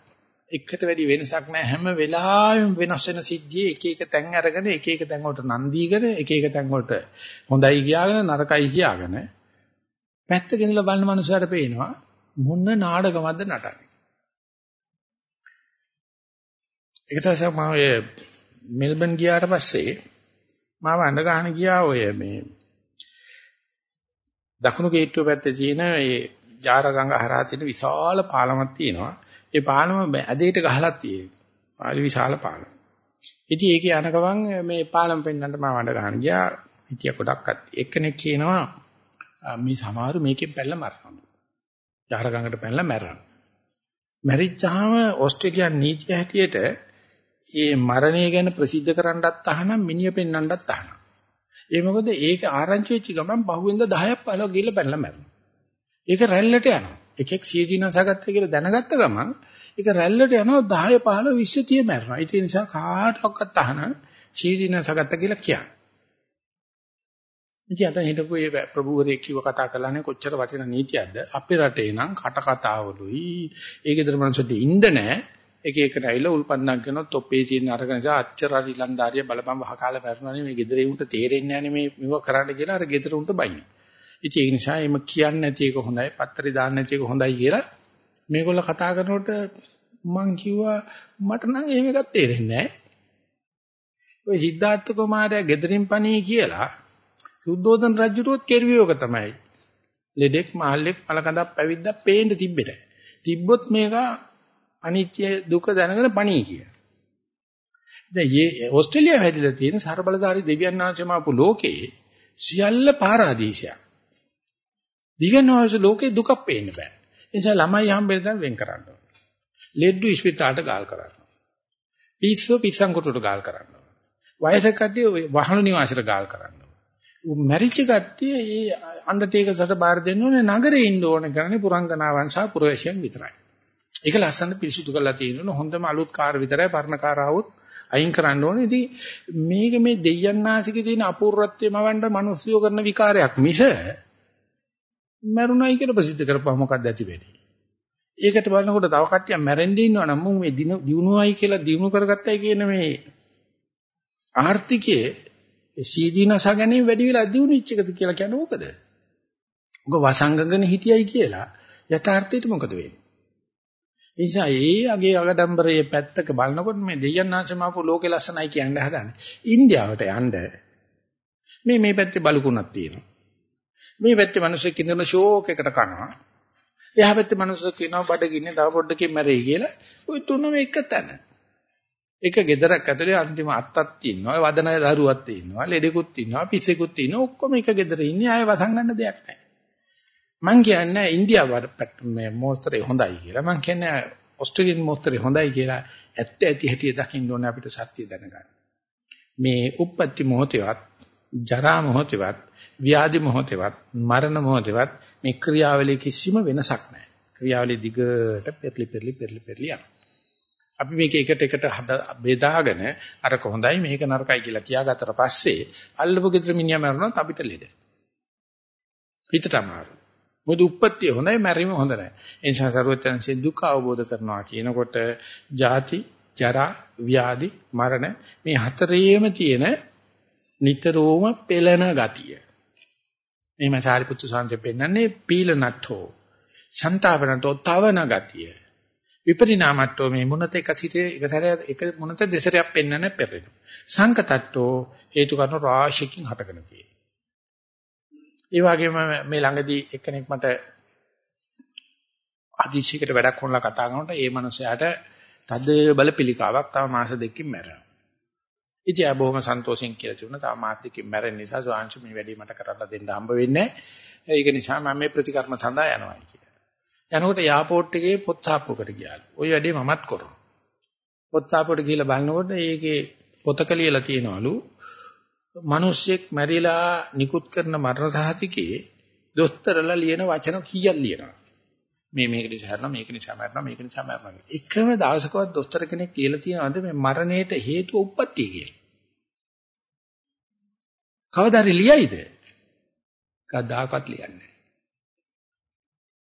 එකට වැඩි වෙනසක් නැහැ හැම වෙලාවෙම වෙනස් වෙන සිද්ධියේ එක එක තැන් අරගෙන එක එක තැන් වලට නම් දීගෙන එක එක තැන් වලට හොඳයි කියාගෙන නරකයි කියාගෙන පැත්තක ඉඳලා බලන මනුස්සයාට පේනවා මොන නාඩගමක්ද නටන්නේ. ඒක තමයි මම ඔය මෙල්බන් ගියාට පස්සේ මාව අඬ ගන්න ගියා ඔය මේ දකුණු ගේට්ටුව පැත්තේ තියෙන ඒ ජාරගංග හරහා තියෙන විශාල පාලමක් තියෙනවා. ඒ පාලම ඇදේට ගහලා තියෙනවා. පාලි විශාල පාලම. ඉතින් ඒකේ යන ගමන් මේ පාලම පෙන්නන්න මම වඩ ගන්න ගියා. හිටිය කොටක් අත්ති. එක්කෙනෙක් කියනවා මේ සමහරු මේකෙන් පැනලා මරනවා. ජාරගංගට පැනලා මැරෙනවා. මැරිච්චාම ඕස්ට්‍රේලියානු නීතිය හැටියට මේ මරණය ගැන ප්‍රසිද්ධ කරන්නත් අහනම් මිනිහ පෙන්වන්නත් අහනම්. ඒ මොකද ඒක ආරංචි වෙච්ච ගමන් බහුවෙන්ද 10ක් 15ක් ගිහලා පැනලා මැරෙනවා. ඒක රැල්ලට යනවා. එකෙක් සියදීනසගත්තා කියලා දැනගත්ත ගමන් ඒක රැල්ලට යනවා 10 15 20 30 මැරෙනවා. ඒ නිසා කාටවත් අහන සියදීනසගත්තා කියලා කියන්නේ. ඉතින් අතන හිටපු ඒ ප්‍රභූවරයෙක් කිව්ව කතා කළානේ කොච්චර වටින නීතියක්ද අපේ රටේ නම් කට කතාවලුයි ඒ ගෙදර මනුස්සයෙක් ඉන්න නැහැ එක එකට ඇවිල්ලා උල්පන්දම් කරනොත් තොප්පේ තියෙන අරගෙන නිසා අච්චර රිලන්දාරිය බලපම් වහකාලා පැරණානේ මේ ගෙදර උන්ට තේරෙන්නේ නැහැ මේ මෙව කරන්න කියලා අර ගෙදර උන්ට බයින. ඉතින් ඒ නිසා එimhe කියන්නේ නැති එක හොඳයි, පත්තරේ දාන්න නැති එක හොඳයි කියලා මේගොල්ලෝ කතා කරනකොට මං කිව්වා මට නම් එහෙම එකක් තේරෙන්නේ නැහැ. ඔය සිද්ධාර්ථ කුමාරයා ගෙදරින් පණී කියලා සුද්ධෝදන රජුරුවත් කෙරුවේ ඔක තමයි. ලෙඩෙක් මහල්ලෙක් මලකඳක් පැවිද්දක් පේන්න තිබෙට. තිබ්බොත් මේක අනිත්‍ය දුක දැනගෙන පණී කිය. දැන් මේ ඕස්ට්‍රේලියාව හැදිලා තියෙන ਸਰබලධාරී දෙවියන් වහන්සේමාපු ලෝකේ සියල්ල පාරාදීසයක්. දිව්‍යන් වහන්සේ ලෝකේ දුකක් පේන්න බෑ. ඒ නිසා ළමයි හම්බෙන්න දැන් වෙන් කරන්න ඕනේ. ලෙඩ්ඩු ඉස්පිතාලට ගාල් කරන්න. පිස්සු පිස්සන් කොටුට ගාල් කරන්න. වයසක කට්ටිය වහන නිවාසයට ගාල් කරන්න. මැරිච්ච කට්ටිය ඒ අන්ඩර්ටේකර්ස්ට බාර දෙන්න ඕනේ නගරේ ඉන්න ඕනේ කරන්නේ පුරංගනාවන් සහ පුරවැසියන් විතරයි. ඒක ලස්සන පිරිසුදු කරලා තියෙනවා. හොඳම අලුත් කාර් විතරයි පරණ කාර් ආවොත් අයින් කරන්න ඕනේ. ඉතින් මේක මේ දෙයයන්ාසිකේ තියෙන අපූර්වත්වයේ මවන්න මිනිස්සුયો කරන විකාරයක් මිස මරුණයි කියලා ප්‍රසිද්ධ කරපුවා මොකක්ද ඇති වෙන්නේ. ඒකට බලනකොට තව කට්ටියක් මැරෙන්න ඉන්නවා නම් මේ දිනුවයි කියලා දිනු කරගත්තයි කියන මේ ආර්ථිකයේ සීදීනස ගැනීම වැඩි වෙලා දිනුනිච්ච එකද කියලා කියන්නේ ඕකද? උග වසංගගෙන හිටියයි කියලා යථාර්ථයට මොකද වෙන්නේ? නිසා ඒ අගේ අගඩම්බරයේ පැත්තක බලනකොට මේ දෙයයන් ආශමාපු ලෝකේ ලස්සනයි කියන්න හදන්නේ. ඉන්දියාවට යන්න මේ මේ පැත්තේ බලුකුණක් තියෙනවා. මේ පැත්තේ මිනිස්සු කිඳන ෂෝක් එකට කනවා. එහා පැත්තේ මිනිස්සු කියනවා බඩගින්නේ තව පොඩ්ඩකින් මැරෙයි කියලා. ওই තුනම එක තැන. එක ගෙදරක් ඇතුලේ අන්තිම අත්තක් තියෙනවා, වදන දරුවක් තියෙනවා, ලෙඩෙකුත් තියෙනවා, පිස්සෙකුත් තියෙනවා. ඔක්කොම එක ගෙදර ඉන්නේ. ආයෙ වසන් ගන්න දෙයක් නැහැ. මං කියන්නේ ඉන්දියාව මේ මොස්තරේ හොඳයි කියලා. මං කියන්නේ ඕස්ට්‍රේලියානු මොස්තරේ හොඳයි කියලා. ඇත්ත ඇති හැටි දකින්න ඕනේ අපිට සත්‍ය දැනගන්න. මේ උප්පත්ති මොහොතේවත්, ජරා මොහොතේවත්, ව්‍යාධි මොහොතේවත්, මරණ මොහොතේවත් මේ ක්‍රියාවලිය කිසිම වෙනසක් නැහැ. ක්‍රියාවලිය දිගට පෙරලි පෙරලි පෙරලි පෙරලි යනවා. අපි මේක එකට එකට බෙදාගෙන අරක හොඳයි මේක නරකයි කියලා කියාගත්තට පස්සේ අල්ලපු ගෙදර මිනිහා මරනොත් අපිට ලෙඩ. හිතට අමාරු. මොකද උප්පත්තිය හොඳයි මැරීම හොඳ නැහැ. ඒ නිසා සරුවචනන්සේ දුක අවබෝධ කරනවා කියනකොට ජාති, ජරා, ව්‍යාධි, මරණ මේ හතරේම තියෙන නිතරම පෙළෙන ගතිය. එහෙම සාරිපුත්තු සාන්තේ පෙන්නන්නේ පීලනට්ඨෝ. සන්තාවනටෝ තවන ගතිය. විපරිණාමට්ඨෝ මේ මුනත එක සිටේ එක සැරයක් එක මුනත දෙසරයක් පෙන්නන පෙරෙන. සංකතට්ඨෝ හේතු කාරණා රාශියකින් හටගෙන තියෙනවා. ඒ වගේම මේ ළඟදී එක්කෙනෙක් මට අදිශයකට වැඩක් කරලා කතා කරනකොට ඒ මනුස්සයාට තද බල පිළිකාවක් තව මාස දෙකකින් මැරෙනවා. ඉතින් ආ බොහොම සන්තෝෂෙන් කියලා තිබුණා. තව මාස දෙකකින් මැරෙන නිසා සෝංශ මේ වැඩි මට කරලා දෙන්න හම්බ වෙන්නේ ඒක නිසා මම මේ ප්‍රතිකර්ම සඳහා යනවා කියලා. යනකොට යාපෝට් එකේ පොත් සාප්පුවකට ගියාලු. ওই වැඩේ මමත් කරනවා. පොත් සාප්පුවට ගිහලා බලනකොට ඒකේ පොතක ලියලා තියෙනවලු මිනිස්සෙක් මැරිලා නිකුත් කරන මරණ සහතිකයේ දොස්තරලා ලියන වචන කීයක් ලියනවා. මේ මේක නිසා මරනවා මේක නිසා මරනවා මේක නිසා මරනවා. එකම දවසකවත් දොස්තර කෙනෙක් කියලා තියනවාද මේ මරණයට හේතුව උප්පත්තිය කියලා. කවදාද ලියයිද? කවදාකවත් ලියන්නේ නැහැ.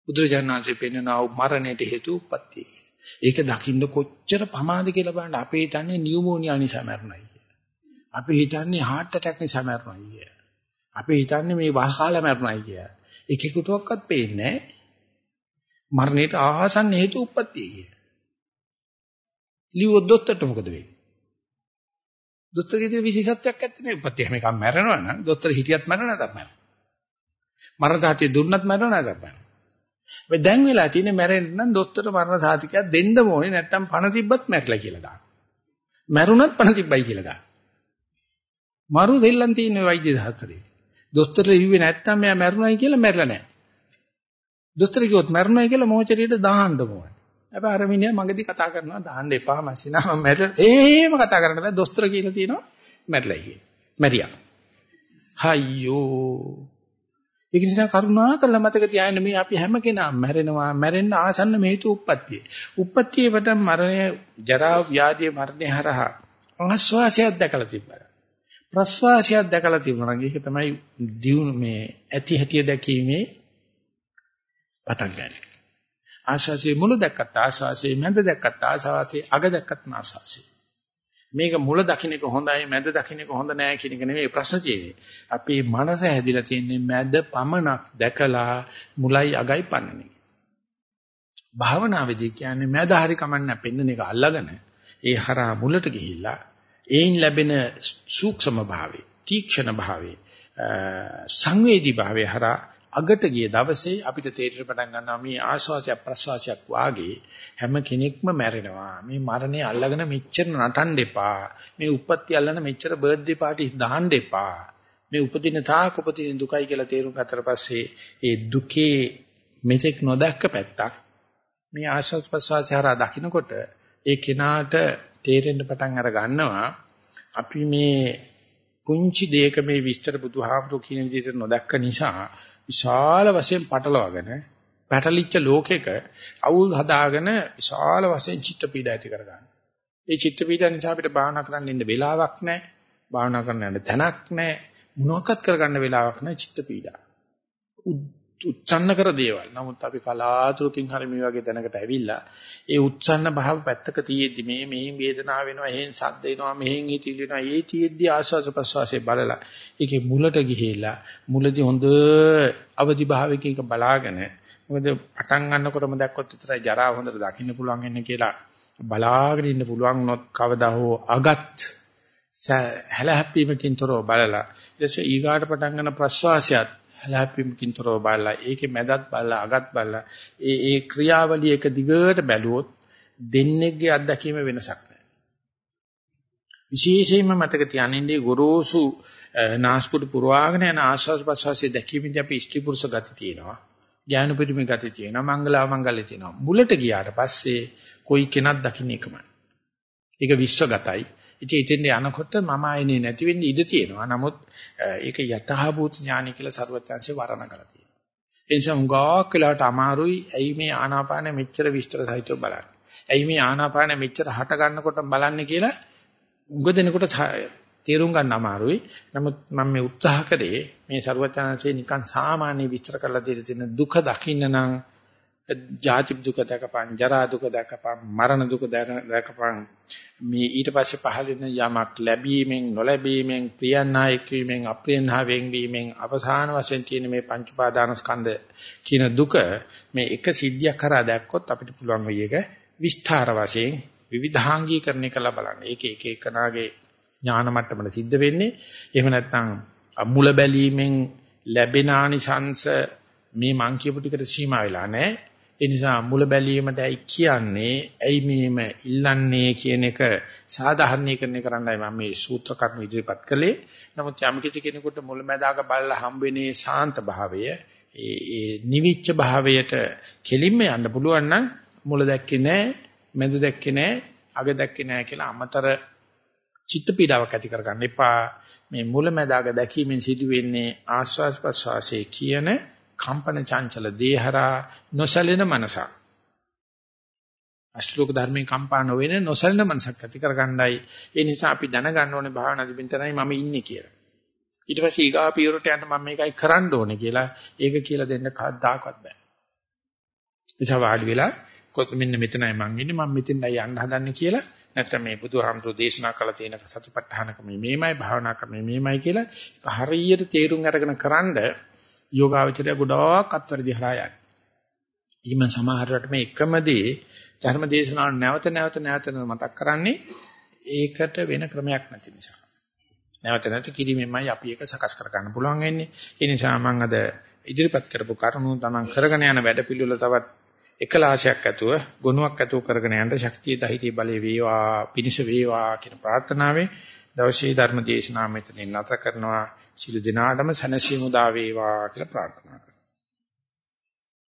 බුදුරජාණන්සේ පෙන්වනා මරණයට හේතු උප්පත්තිය. ඒක දකින්න කොච්චර පමාද කියලා බලන්න අපේ හිතන්නේ නියුමෝනියා නිසා මරණයි කියලා. අපි හිතන්නේ heart attack නිසා මරණයි කියලා. අපි හිතන්නේ මේ වහකාල මරණයි කියලා. එකෙකුටවත් පේන්නේ මරණයට ආසන්න හේතු උප්පත්තිය කියලා. ලියුවොත් දොස්තරට මොකද වෙන්නේ? දොස්තරගේ විශේෂත්වයක් ඇත්තේ නැහැ. උපත්ති හැම එකක් මැරෙනවා නම් දොස්තර හිටියත් මැරෙනවා නැත්නම් මැරෙනවා. මරණ තාතිය දුන්නත් මැරෙනවා නැත්නම් මැරෙනවා. මේ දැන් වෙලා තියෙන්නේ මැරෙන්න නම් දොස්තර මරණ සාතිකයක් දෙන්න ඕනේ නැත්නම් පණ තිබ්බත් මැරලා කියලා දාන්න. මැරුණත් පණ තිබ්බයි කියලා දාන්න. මරු දෙල්ලන් තියෙන වෛද්‍ය සාස්ත්‍රයේ. දොස්තර ඉුවේ නැත්නම් මෙයා මැරුණයි කියලා මැරලා නැහැ. දොස්තර කිව්වොත් මැරුණයි කියලා මොහොචරියට දාන්න ඕනේ. හැබැයි අර මිනිහා මගදී කතා කරනවා දාන්න එපා මැසිනා මම මැරෙලා. එහෙම කතා කරන්න බෑ දොස්තර කියලා තියෙනවා මැරලා කියලා. මැරියා. හයියෝ ඒක නිසා කරුණා කරලා මතක තියාගන්න මේ අපි හැම කෙනාම මැරෙනවා මැරෙන්න ආසන්න හේතු උප්පත්තිය. උප්පත්තියේ වට මරණය ජරා ව්‍යාධිය මරණය හරහා ආස්වාසයක් දැකලා තිබ්බා. ප්‍රස්වාසයක් දැකලා තිබුණා. ඒක තමයි දියුණු මේ ඇති හැටිය දැකීමේ පටන් ගන්න. ආස්වාසියේ මුල දැක්කත් ආස්වාසියේ මැද දැක්කත් ආස්වාසියේ අග දැක්කත් ආස්වාසියේ මේක මුල දකින්න එක හොඳයි මැද දකින්න එක හොඳ නෑ කියන එක නෙමෙයි ප්‍රශ්න තියෙන්නේ. අපේ මනස හැදිලා තියෙන්නේ මැද පමණක් දැකලා මුලයි අගයි පන්නන එක. භාවනාවේදී කියන්නේ මැද හරි කමන්න පෙන්නන එක අල්ලගෙන ඒ හරහා මුලට ගිහිල්ලා ඒයින් ලැබෙන සූක්ෂම භාවයේ තීක්ෂණ භාවයේ සංවේදී භාවයේ හරහා අගට ගිය දවසේ අපිට තේරෙන්න පටන් ගන්නවා මේ ආස්වාසයක් ප්‍රසවාසයක් වාගේ හැම කෙනෙක්ම මැරෙනවා. මේ මරණය අල්ලගෙන මෙච්චර නටන්න එපා. මේ උප්පත්ති අල්ලන මෙච්චර බර්ත්ඩේ පාටිස් දාන්න එපා. මේ උපදින තාක් උපදින දුකයි කියලා තේරුම් ගත්තට පස්සේ ඒ දුකේ මෙතෙක් නොදැක්ක පැත්තක් මේ ආස්වාස් ප්‍රසවාසය හරහා දකින්නකොට ඒ කෙනාට තේරෙන්න පටන් අර ගන්නවා අපි මේ පුංචි දෙයක මේ විස්තර බුදුහාමුදුරු කියන විදිහට නොදැක්ක නිසා විශාල වශයෙන් පටලවාගෙන පැටලිච්ච ලෝකෙක අවුල් හදාගෙන විශාල වශයෙන් චිත්ත පීඩ ඇති කරගන්න. ඒ චිත්ත පීඩ නිසා අපිට භාවනා කරන්න ඉන්න වෙලාවක් නැහැ. භාවනා කරන්න යන්න තැනක් නැහැ. මොනවක්වත් කරගන්න වෙලාවක් නැහැ චිත්ත පීඩා. උච්චන්න කර දේවල්. නමුත් අපි කලාතුරකින් හරි මේ වගේ තැනකට ඇවිල්ලා ඒ උච්චන්න භාව පැත්තක තියෙද්දි මේ මෙහෙන් වේදනාව වෙනවා, එහෙන් සද්ද එනවා, මෙහෙන් හිතිල් වෙනවා. ඒ තියෙද්දි ආස්වාස ප්‍රසවාසයේ බලලා ඒකේ මුලට ගිහිලා මුලදී හොඳ අවදි භාවයකින් බලාගෙන මොකද පටන් ගන්නකොටම දැක්කොත් විතරයි ජරාව හොඳට දකින්න පුළුවන් වෙන්නේ කියලා බලාගෙන ඉන්න පුළුවන් නොත් කවදා හෝ අගත් හැලහැප්පීමකින් තොරව බලලා ඊට පස්සේ ඊගාට පටන් ගන්න ප්‍රසවාසයත් හැලහැප්පීමකින් තොරව බලලා ඒකේ මැදත් බලලා අගත් බලලා ඒ ඒ ක්‍රියාවලිය එක දිගට බැලුවොත් දෙන්නේගේ අත්දැකීම වෙනසක් නැහැ. විශේෂයෙන්ම මතක තියාගන්නේ ගොරෝසු නාස්පුඩු පුරවාගෙන යන ආස්වාස් ප්‍රසවාසයේ දැකීමේදී අපි ඉෂ්ටි පුරුෂ ගති තියෙනවා. ඥාන පිරිමේ ගති තියෙනවා. මංගලා මංගල්‍ය තියෙනවා. මුලට ගියාට පස්සේ කොයි කෙනක් දකින්න එකමයි. ඒක විශ්වගතයි. ඉතින් ඉතින් යනකොට මම ආයේ නැති වෙන්න ඉඩ තියෙනවා. නමුත් ඒක යතහභූත ඥානය කියලා සරුවත්‍යංශේ වර්ණන කරලා තියෙනවා. ඒ නිසා හුඟක් වෙලාවට අමාරුයි. ඇයි මේ ආනාපාන මෙච්චර විස්තර සහිතව බලන්නේ? ඇයි මේ ආනාපාන මෙච්චර හට ගන්නකොට බලන්නේ කියලා උඟ දෙනකොට තේරුම් ගන්න අමාරුයි. නමුත් මම මේ උත්සාහ කරේ මේ ਸਰවචනanse නිකන් සාමාන්‍ය විස්තර කරලා දෙන්න තියෙන දුක දකින්න නම් ජාති දුක දැකපන්, ජරා දුක දැකපන්, මරණ දුක දැකපන්. මේ ඊට පස්සේ පහළ වෙන යමක් ලැබීමෙන්, නොලැබීමෙන්, ප්‍රියනායක වීමෙන්, අප්‍රියනාවෙන් වීමෙන් අවසාන වශයෙන් තියෙන මේ පංච උපාදාන ස්කන්ධ කියන දුක මේ එක සිද්ධියක් කරා දැක්කොත් අපිට පුළුවන් වෙයි එක විස්තර වශයෙන් විවිධාංගීකරණය කළා බලන්න. ඒක එක එකනාගේ ඥාන මට්ටමට සිද්ධ වෙන්නේ. එහෙම නැත්නම් මුල බැලීමෙන් ලැබෙන ආනිසංශ මේ මං කියපු ටිකට සීමා වෙලා නැහැ. ඒ නිසා මුල බැලීමට ඇයි කියන්නේ ඇයි මේම ඉල්ලන්නේ කියන එක සාධාරණීකරණය කරන්නයි මම මේ සූත්‍ර කර්ම ඉදිරිපත් කළේ. නමුත් යම් කිසි කෙනෙකුට මුල මැදාක බලලා හම්බෙන්නේ ශාන්ත භාවය, ඒ ඒ නිවිච්ච භාවයට කෙලින්ම යන්න පුළුවන් නම් මුල දැක්කේ නැහැ, මැද දැක්කේ නැහැ, අග දැක්කේ නැහැ කියලා අමතර චිත්ත පීඩාවක් ඇති කරගන්න එපා. මේ මුල මැදාක දැකීමෙන් සිදුවෙන්නේ ආස්වාස් ප්‍රසවාසයේ කියන කම්පන චංචල දේහරා නොසලෙන මනසක්. අශ්ලෝක ධර්මයෙන් කම්පා නොවෙන නොසලෙන මනසක් ඇති කරගන්නයි. ඒ නිසා අපි දැනගන්න ඕනේ භාවනා දිබින්තරයි මම ඉන්නේ කියලා. ඊට පස්සේ ඊගා පියවරට යන්න මම මේකයි කරන්න ඕනේ කියලා ඒක කියලා දෙන්න කවදාකවත් බෑ. නිසා වාඩි වෙලා කොත් මෙන්න මෙතනයි මං ඉන්නේ මම මෙතෙන්යි යන්න හදන්නේ කියලා නැත්නම් මේ බුදුහාමුදුරෝ දේශනා කළ තියෙන සතිපට්ඨාන ක්‍රමය මේමයි භාවනා ක්‍රමය මේමයි කියලා හරියට තේරුම් අරගෙන කරන්ඩ යෝගාවචරය ගොඩාක් අත්වැරදි හරහා යන්නේ. ඊම සමහරවට මේ එකම දේ ධර්ම දේශනාව නැවත නැවත නැවත මතක් කරන්නේ ඒකට වෙන ක්‍රමයක් නැති නිසා. නැවත නැවත කිරීමෙන්මයි අපි ඒක සකස් කර ගන්න පුළුවන් වෙන්නේ. ඒ නිසා මම අද ඉදිරිපත් කරපු කරුණු තමන් කරගෙන යන වැඩපිළිවෙල තවත් එකලාශයක් ඇතුව ගුණයක් ඇතුව කරගෙන යන්න ශක්තිය ධෛර්ය බලය වේවා පිනිස වේවා කියන ප්‍රාර්ථනාවෙන් දවසේ ධර්ම දේශනාව මෙතනින් නැත කරනවා සිළු දිනාටම සනසීමු දා වේවා කියලා ප්‍රාර්ථනා